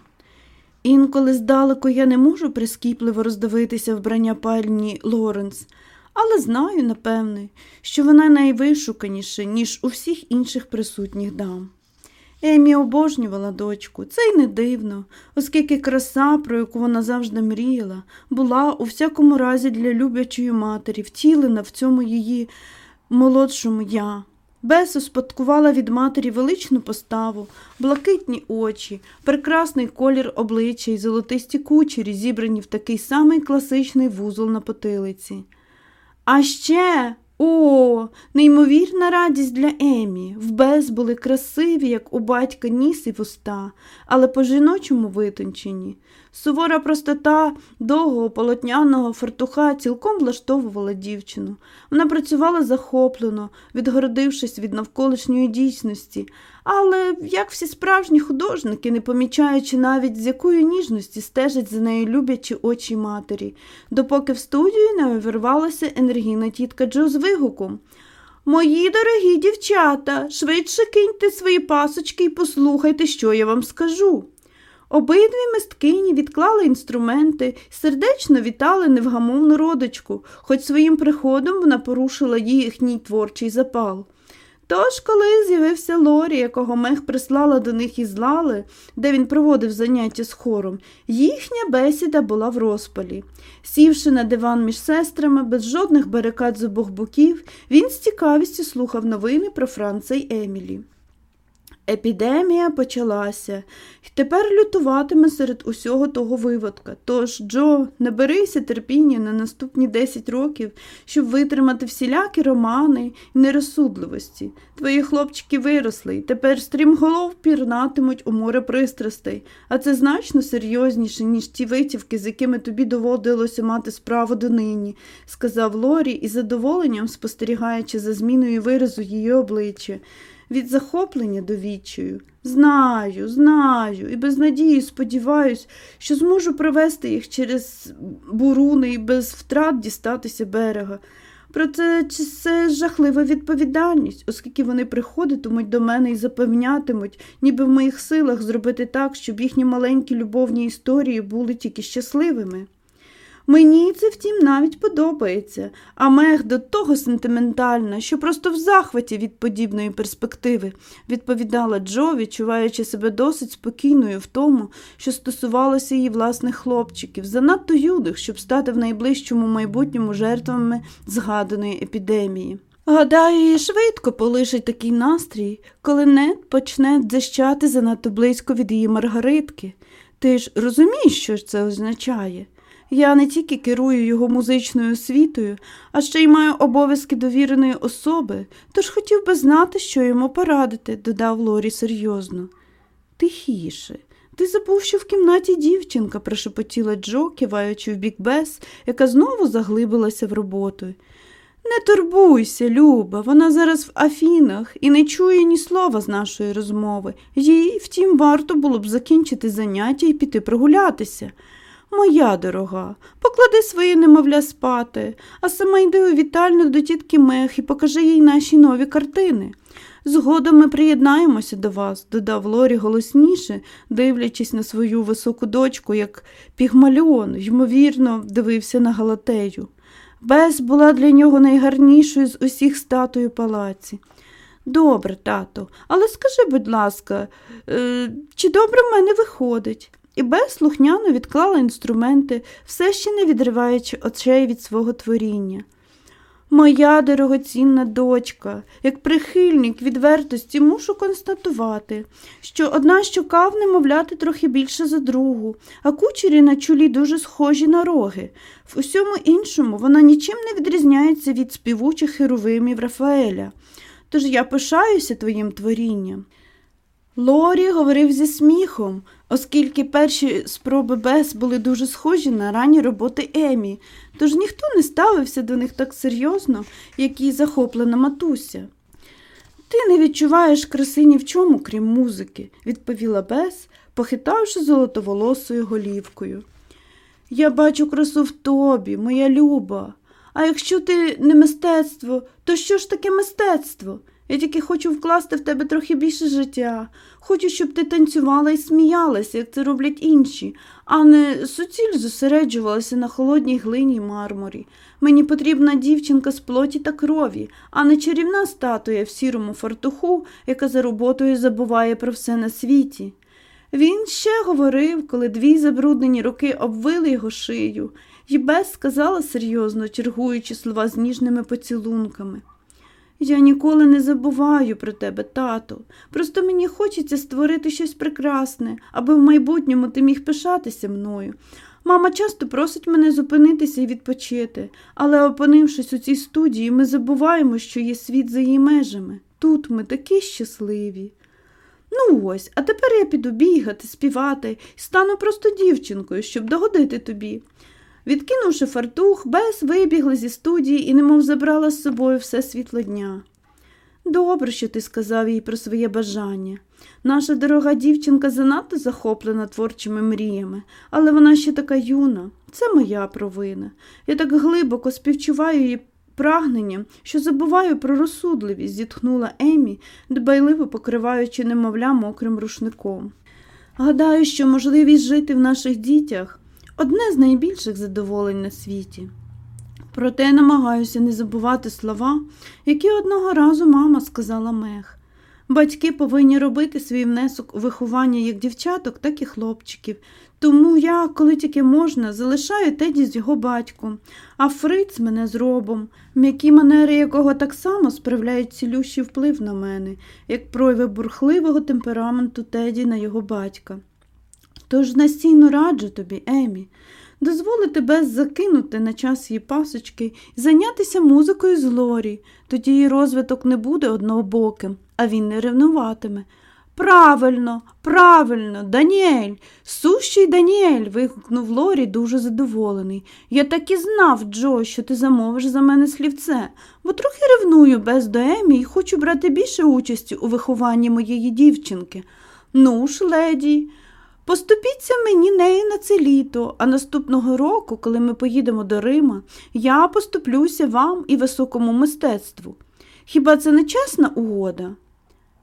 Інколи здалеку я не можу прискіпливо роздивитися вбрання пальні Лоренс, але знаю, напевне, що вона найвишуканіша, ніж у всіх інших присутніх дам. Емі обожнювала дочку, це й не дивно, оскільки краса, про яку вона завжди мріяла, була у всякому разі для люблячої матері, втілена в цьому її молодшому я. Бес успадкувала від матері величну поставу, блакитні очі, прекрасний колір обличчя й золотисті кучері, зібрані в такий самий класичний вузол на потилиці. А ще о, неймовірна радість для Емі. В Бес були красиві, як у батька ніс і вуста, але по жіночому витончені. Сувора простота довгого полотняного фартуха цілком влаштовувала дівчину. Вона працювала захоплено, відгородившись від навколишньої дійсності, але, як всі справжні художники, не помічаючи навіть, з якою ніжності стежать за нею люблячі очі матері, допоки в студію не увірвалася енергійна тітка Джо з вигуком. Мої дорогі дівчата, швидше киньте свої пасочки і послухайте, що я вам скажу. Обидві мисткині відклали інструменти сердечно вітали невгамовну родичку, хоч своїм приходом вона порушила їхній творчий запал. Тож, коли з'явився Лорі, якого мех прислала до них із лали, де він проводив заняття з хором, їхня бесіда була в розпалі. Сівши на диван між сестрами, без жодних барикад з обох боків, він з цікавістю слухав новини про Франца й Емілі. Епідемія почалася і тепер лютуватиме серед усього того виводка. Тож, Джо, наберися терпіння на наступні 10 років, щоб витримати всілякі романи і нерозсудливості. Твої хлопчики виросли, і тепер стрімголов пірнатимуть у море пристрастей, а це значно серйозніше, ніж ті витівки, з якими тобі доводилося мати справу донині, сказав Лорі із задоволенням спостерігаючи за зміною виразу її обличчя. Від захоплення до. Знаю, знаю, і без надії сподіваюсь, що зможу провести їх через буруни і без втрат дістатися берега. Проте це жахлива відповідальність, оскільки вони приходитимуть до мене і запевнятимуть, ніби в моїх силах зробити так, щоб їхні маленькі любовні історії були тільки щасливими. Мені це, втім, навіть подобається, а мех до того сентиментальна, що просто в захваті від подібної перспективи, відповідала Джо, відчуваючи себе досить спокійною в тому, що стосувалося її власних хлопчиків, занадто юних, щоб стати в найближчому майбутньому жертвами згаданої епідемії. Гадаю, її швидко полишить такий настрій, коли Нед почне дзищати занадто близько від її маргаритки. Ти ж розумієш, що це означає? Я не тільки керую його музичною освітою, а ще й маю обов'язки довіреної особи, тож хотів би знати, що йому порадити, додав Лорі серйозно. Тихіше. Ти забув, що в кімнаті дівчинка, прошепотіла Джо, киваючи в бік Бес, яка знову заглибилася в роботу. Не турбуйся, Люба, вона зараз в Афінах і не чує ні слова з нашої розмови. Їй, втім, варто було б закінчити заняття і піти прогулятися. Моя дорога, поклади своє немовля спати, а сама йди у вітальню до тітки Мех і покажи їй наші нові картини. Згодом ми приєднаємося до вас, додав Лорі голосніше, дивлячись на свою високу дочку, як пігмальон, ймовірно, дивився на Галатею. Бес була для нього найгарнішою з усіх статуй у палаці. Добре, тато, але скажи, будь ласка, е, чи добре в мене виходить? І Бес слухняно відклала інструменти, все ще не відриваючи очей від свого творіння. Моя дорогоцінна дочка, як прихильник відвертості, мушу констатувати, що одна щока в немовляти трохи більше за другу, а кучері на чолі дуже схожі на роги. В усьому іншому вона нічим не відрізняється від співучих херовимів Рафаеля. Тож я пишаюся твоїм творінням. Лорі говорив зі сміхом, оскільки перші спроби Бес були дуже схожі на ранні роботи Емі, тож ніхто не ставився до них так серйозно, як і захоплена матуся. Ти не відчуваєш краси ні в чому, крім музики, відповіла Бес, похитавши золотоволосою голівкою. Я бачу красу в тобі, моя люба. А якщо ти не мистецтво, то що ж таке мистецтво? Я тільки хочу вкласти в тебе трохи більше життя. Хочу, щоб ти танцювала і сміялася, як це роблять інші, а не суціль зосереджувалася на холодній глині й мармурі. Мені потрібна дівчинка з плоті та крові, а не чарівна статуя в сірому фартуху, яка за роботою забуває про все на світі. Він ще говорив, коли дві забруднені руки обвили його шию, і Бес сказала серйозно, чергуючи слова з ніжними поцілунками. Я ніколи не забуваю про тебе, тато. Просто мені хочеться створити щось прекрасне, аби в майбутньому ти міг пишатися мною. Мама часто просить мене зупинитися і відпочити, але, опинившись у цій студії, ми забуваємо, що є світ за її межами. Тут ми такі щасливі. Ну ось, а тепер я піду бігати, співати і стану просто дівчинкою, щоб догодити тобі. Відкинувши фартух, Бес вибігла зі студії і немов забрала з собою все світло дня. Добре, що ти сказав їй про своє бажання. Наша дорога дівчинка занадто захоплена творчими мріями, але вона ще така юна. Це моя провина. Я так глибоко співчуваю її прагненням, що забуваю про розсудливість, зітхнула Емі, дбайливо покриваючи немовля мокрим рушником. Гадаю, що можливість жити в наших дітях одне з найбільших задоволень на світі. Проте намагаюся не забувати слова, які одного разу мама сказала мех. Батьки повинні робити свій внесок у виховання як дівчаток, так і хлопчиків. Тому я, коли тільки можна, залишаю теді з його батьком, а Фриц мене з робом, м'які манери якого так само справляють цілющий вплив на мене, як прояви бурхливого темпераменту теді на його батька. Тож настійно раджу тобі, Емі, дозволити без закинути на час її пасочки і зайнятися музикою з Лорі, тоді її розвиток не буде однообоким, а він не ревнуватиме. Правильно, правильно, Даніель, сущий Даніель. вигукнув Лорі, дуже задоволений. Я так і знав, Джо, що ти замовиш за мене слівце, бо трохи ревную без до Емі і хочу брати більше участі у вихованні моєї дівчинки. Ну ж, леді, поступіться мені неї на це літо, а наступного року, коли ми поїдемо до Рима, я поступлюся вам і високому мистецтву. Хіба це не чесна угода?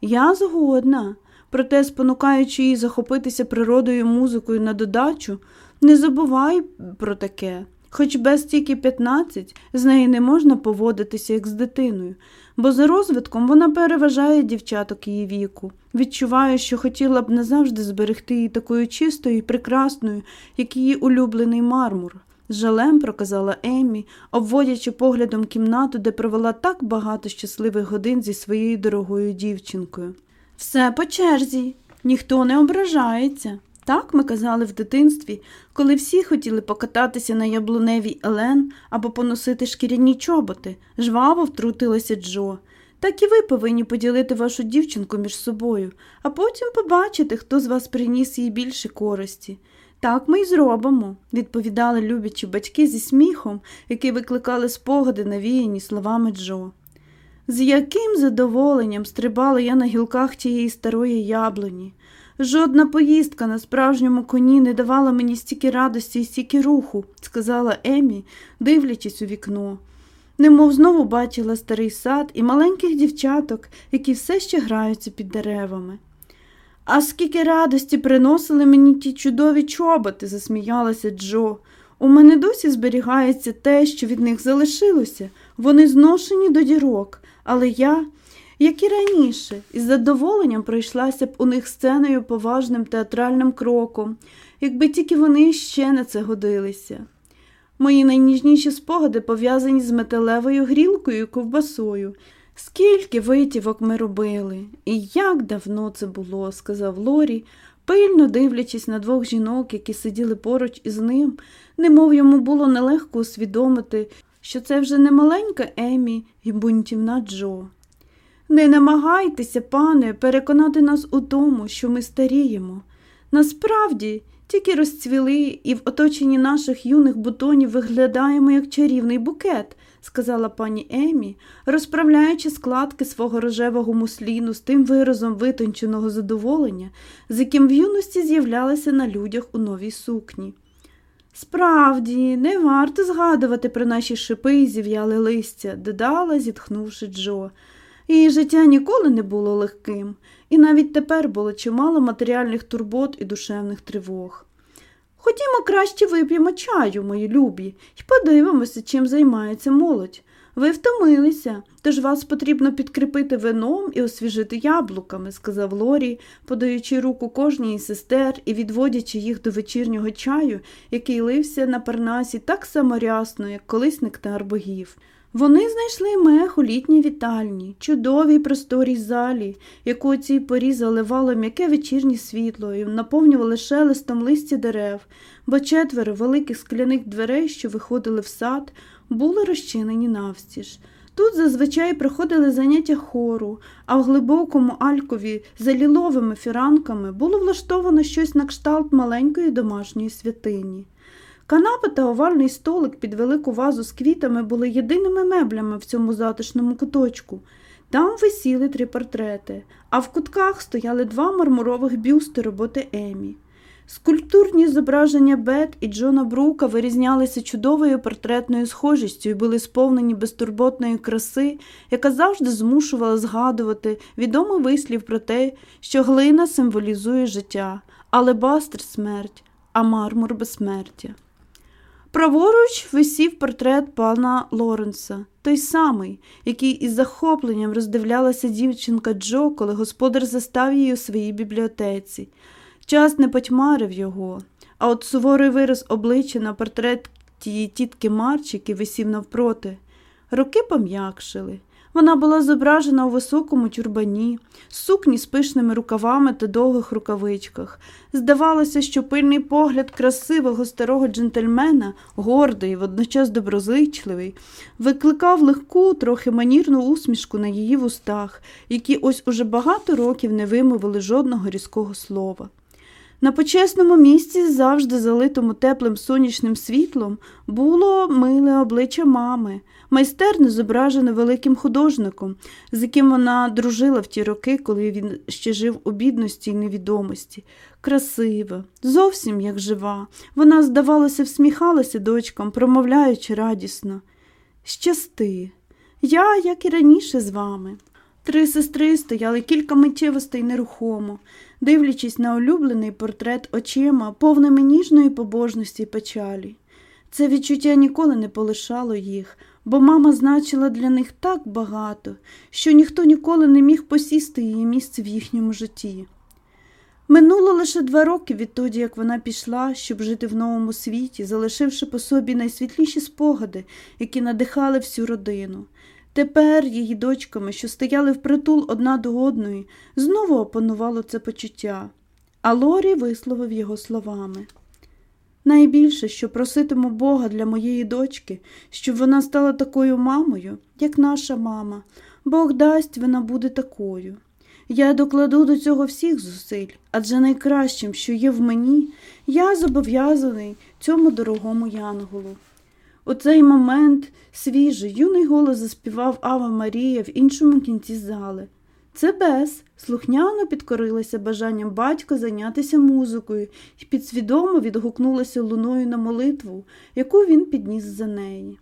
Я згодна, проте, спонукаючи її захопитися природою музикою на додачу, не забувай про таке. Хоч без тільки 15 з нею не можна поводитися як з дитиною, бо за розвитком вона переважає дівчаток її віку. Відчуваю, що хотіла б назавжди зберегти її такою чистою і прекрасною, як її улюблений мармур. З жалем проказала Еммі, обводячи поглядом кімнату, де провела так багато щасливих годин зі своєю дорогою дівчинкою. Все по черзі, ніхто не ображається. Так ми казали в дитинстві, коли всі хотіли покататися на яблуневій Елен або поносити шкіряні чоботи, жваво втрутилася Джо. Так і ви повинні поділити вашу дівчинку між собою, а потім побачити, хто з вас приніс їй більше користі. Так ми й зробимо, відповідали любячі батьки зі сміхом, який викликали спогади, навіяні словами Джо. З яким задоволенням стрибала я на гілках тієї старої яблуні. Жодна поїздка на справжньому коні не давала мені стільки радості і стільки руху, сказала Емі, дивлячись у вікно. Немов знову бачила старий сад і маленьких дівчаток, які все ще граються під деревами. А скільки радості приносили мені ті чудові чоботи, засміялася Джо. У мене досі зберігається те, що від них залишилося. Вони зношені до дірок, але я, як і раніше, із задоволенням пройшлася б у них сценою поважним театральним кроком, якби тільки вони ще на це годилися. Мої найніжніші спогади пов'язані з металевою грілкою і ковбасою. Скільки витівок ми робили, і як давно це було, сказав Лорі, пильно дивлячись на двох жінок, які сиділи поруч із ним, немов йому було нелегко усвідомити, що це вже не маленька Емі і бунтівна Джо. Не намагайтеся, пане, переконати нас у тому, що ми старіємо. Насправді, тільки розцвіли і в оточенні наших юних бутонів виглядаємо як чарівний букет, сказала пані Емі, розправляючи складки свого рожевого мусліну з тим виразом витонченого задоволення, з яким в юності з'являлися на людях у новій сукні. Справді, не варто згадувати про наші шипи і зів'яли листя, додала, зітхнувши Джо. Її життя ніколи не було легким, і навіть тепер було чимало матеріальних турбот і душевних тривог. Ходімо краще вип'ємо чаю, мої любі, і подивимося, чим займається молодь. Ви втомилися, тож вас потрібно підкріпити вином і освіжити яблуками, сказав Лорі, подаючи руку кожній сестер і відводячи їх до вечірнього чаю, який лився на парнасі так само рясно, як колись нектар богів. Вони знайшли мех у літній вітальні, чудовій просторій залі, яку у цій порі заливало м'яке вечірнє світло і наповнювали шелестом листі дерев, бо четверо великих скляних дверей, що виходили в сад, були розчинені навстіж. Тут зазвичай проходили заняття хору, а в глибокому алькові за ліловими фіранками було влаштовано щось на кшталт маленької домашньої святині. Канапа та овальний столик під велику вазу з квітами були єдиними меблями в цьому затишному куточку. Там висіли три портрети, а в кутках стояли два мармурових бюсти роботи Емі. Скульптурні зображення Бет і Джона Брука вирізнялися чудовою портретною схожістю і були сповнені безтурботної краси, яка завжди змушувала згадувати відомий вислів про те, що глина символізує життя, але бастер смерть, а мармур безсмертя. Праворуч висів портрет пана Лоренса, той самий, який із захопленням роздивлялася дівчинка Джо, коли господар застав її у своїй бібліотеці. Час не потьмарив його, а от суворий вираз обличчя на портрет тієї тітки Марчики висів навпроти. Руки пом'якшили. Вона була зображена у високому тюрбані, сукні з пишними рукавами та довгих рукавичках. Здавалося, що пильний погляд красивого старого джентльмена, гордий, водночас доброзичливий, викликав легку, трохи манірну усмішку на її вустах, які ось уже багато років не вимовили жодного різкого слова. На почесному місці, завжди залитому теплим сонячним світлом, було миле обличчя мами, майстерно зображене великим художником, з яким вона дружила в ті роки, коли він ще жив у бідності й невідомості. Красива, зовсім як жива. Вона, здавалося, всміхалася дочкам, промовляючи радісно. Щасти, я, як і раніше, з вами. Три сестри стояли кілька миттєвостей нерухомо, дивлячись на улюблений портрет очима, повними ніжної побожності й печалі. Це відчуття ніколи не полишало їх, бо мама значила для них так багато, що ніхто ніколи не міг посісти її місце в їхньому житті. Минуло лише два роки відтоді, як вона пішла, щоб жити в новому світі, залишивши по собі найсвітліші спогади, які надихали всю родину. Тепер її дочками, що стояли впритул одна до одної, знову опанувало це почуття, а Лорі висловив його словами. Найбільше, що проситиму Бога для моєї дочки, щоб вона стала такою мамою, як наша мама. Бог дасть, вона буде такою. Я докладу до цього всіх зусиль, адже найкращим, що є в мені, я зобов'язаний цьому дорогому янголу. У цей момент свіжий юний голос заспівав Ава Марія в іншому кінці зали. Це Бес слухняно підкорилася бажанням батька зайнятися музикою і підсвідомо відгукнулася луною на молитву, яку він підніс за неї.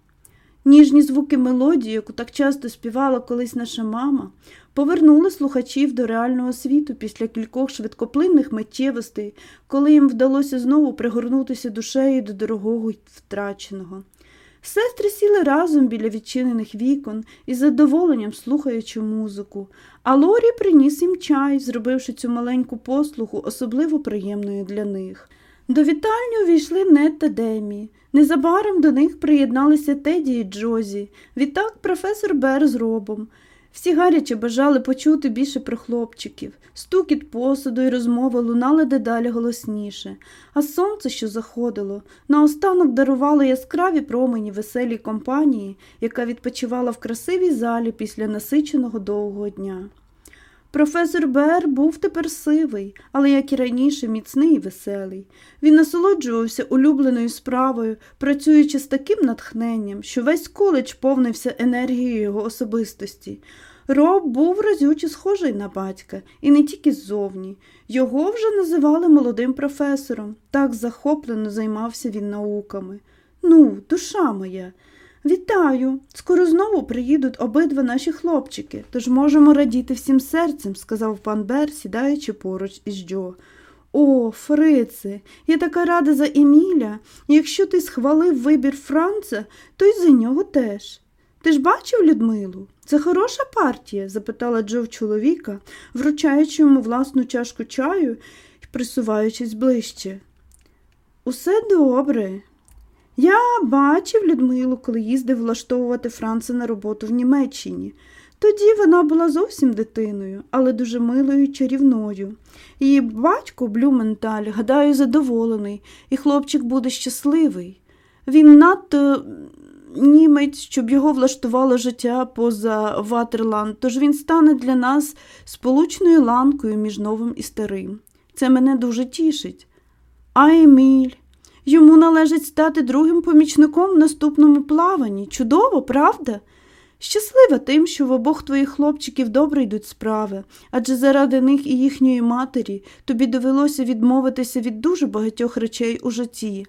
Ніжні звуки мелодії, яку так часто співала колись наша мама, повернули слухачів до реального світу після кількох швидкоплинних миттєвостей, коли їм вдалося знову пригорнутися душею до дорогого втраченого. Сестри сіли разом біля відчинених вікон із задоволенням слухаючи музику, а Лорі приніс їм чай, зробивши цю маленьку послугу особливо приємною для них. До вітальні увійшли Нет та Демі. Незабаром до них приєдналися Теді і Джозі, відтак професор Бер з робом. Всі гаряче бажали почути більше про хлопчиків. Стукіт посуду і розмови лунали дедалі голосніше, а сонце, що заходило, наостанок дарувало яскраві промені веселій компанії, яка відпочивала в красивій залі після насиченого довгого дня. Професор Бер був тепер сивий, але, як і раніше, міцний і веселий. Він насолоджувався улюбленою справою, працюючи з таким натхненням, що весь коледж повнився енергією його особистості. Роб був разюче схожий на батька, і не тільки ззовні. Його вже називали молодим професором. Так захоплено займався він науками. Ну, душа моя. Вітаю! Скоро знову приїдуть обидва наші хлопчики, тож можемо радіти всім серцем, сказав пан Бер, сідаючи поруч із Джо. О, Фрице, я така рада за Еміля. Якщо ти схвалив вибір Франца, то й за нього теж. Ти ж бачив Людмилу? Це хороша партія? запитала Джо в чоловіка, вручаючи йому власну чашку чаю і присуваючись ближче. Усе добре. Я бачив Людмилу, коли їздив влаштовувати Франца на роботу в Німеччині. Тоді вона була зовсім дитиною, але дуже милою і чарівною. Її батько Блюменталь, гадаю, задоволений, і хлопчик буде щасливий. Він надто німець, щоб його влаштувало життя поза Ватерланд, тож він стане для нас сполучною ланкою між новим і старим. Це мене дуже тішить. А Еміль. Йому належить стати другим помічником в наступному плаванні. Чудово, правда? Щаслива тим, що в обох твоїх хлопчиків добре йдуть справи, адже заради них і їхньої матері тобі довелося відмовитися від дуже багатьох речей у житті.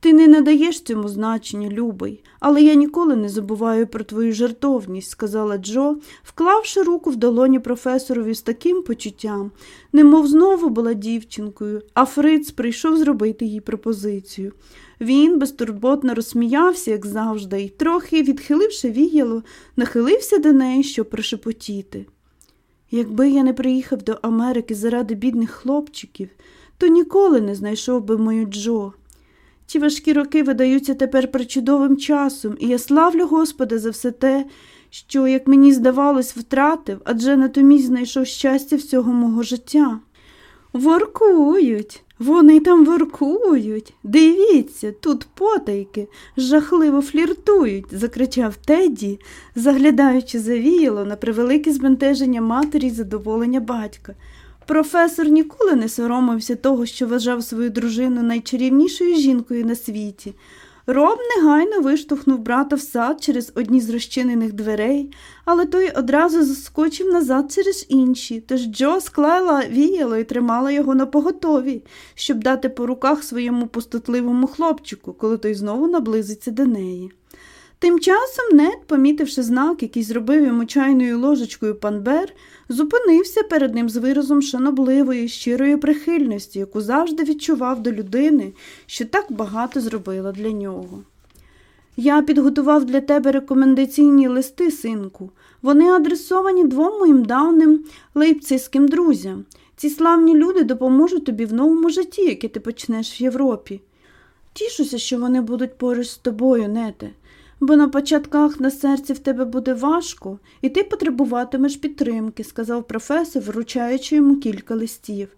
Ти не надаєш цьому значення, любий, але я ніколи не забуваю про твою жертовність, сказала Джо, вклавши руку в долоні професорові з таким почуттям, немов знову була дівчинкою, а Фриц прийшов зробити їй пропозицію. Він безтурботно розсміявся, як завжди, і трохи, відхиливши віяло, нахилився до неї, щоб прошепотіти. Якби я не приїхав до Америки заради бідних хлопчиків, то ніколи не знайшов би мою Джо. Ті важкі роки видаються тепер причудовим часом, і я славлю Господа за все те, що, як мені здавалось, втратив, адже натомість знайшов щастя всього мого життя. Воркують, вони там воркують. Дивіться, тут потайки жахливо фліртують, закричав Тедді, заглядаючи завіяло на превелике збентеження матері й задоволення батька. Професор ніколи не соромився того, що вважав свою дружину найчарівнішою жінкою на світі. Роб негайно виштовхнув брата в сад через одні з розчинених дверей, але той одразу заскочив назад через інші, тож Джо склала віяло і тримала його на поготові, щоб дати по руках своєму пустотливому хлопчику, коли той знову наблизиться до неї. Тим часом Нед, помітивши знак, який зробив йому чайною ложечкою пан Бер, зупинився перед ним з виразом шанобливої, щирої прихильності, яку завжди відчував до людини, що так багато зробила для нього. Я підготував для тебе рекомендаційні листи, синку. Вони адресовані двом моїм давним лейпцизьким друзям. Ці славні люди допоможуть тобі в новому житті, яке ти почнеш в Європі. Тішуся, що вони будуть поруч з тобою, нете, бо на початках на серці в тебе буде важко, і ти потребуватимеш підтримки, сказав професор, вручаючи йому кілька листів.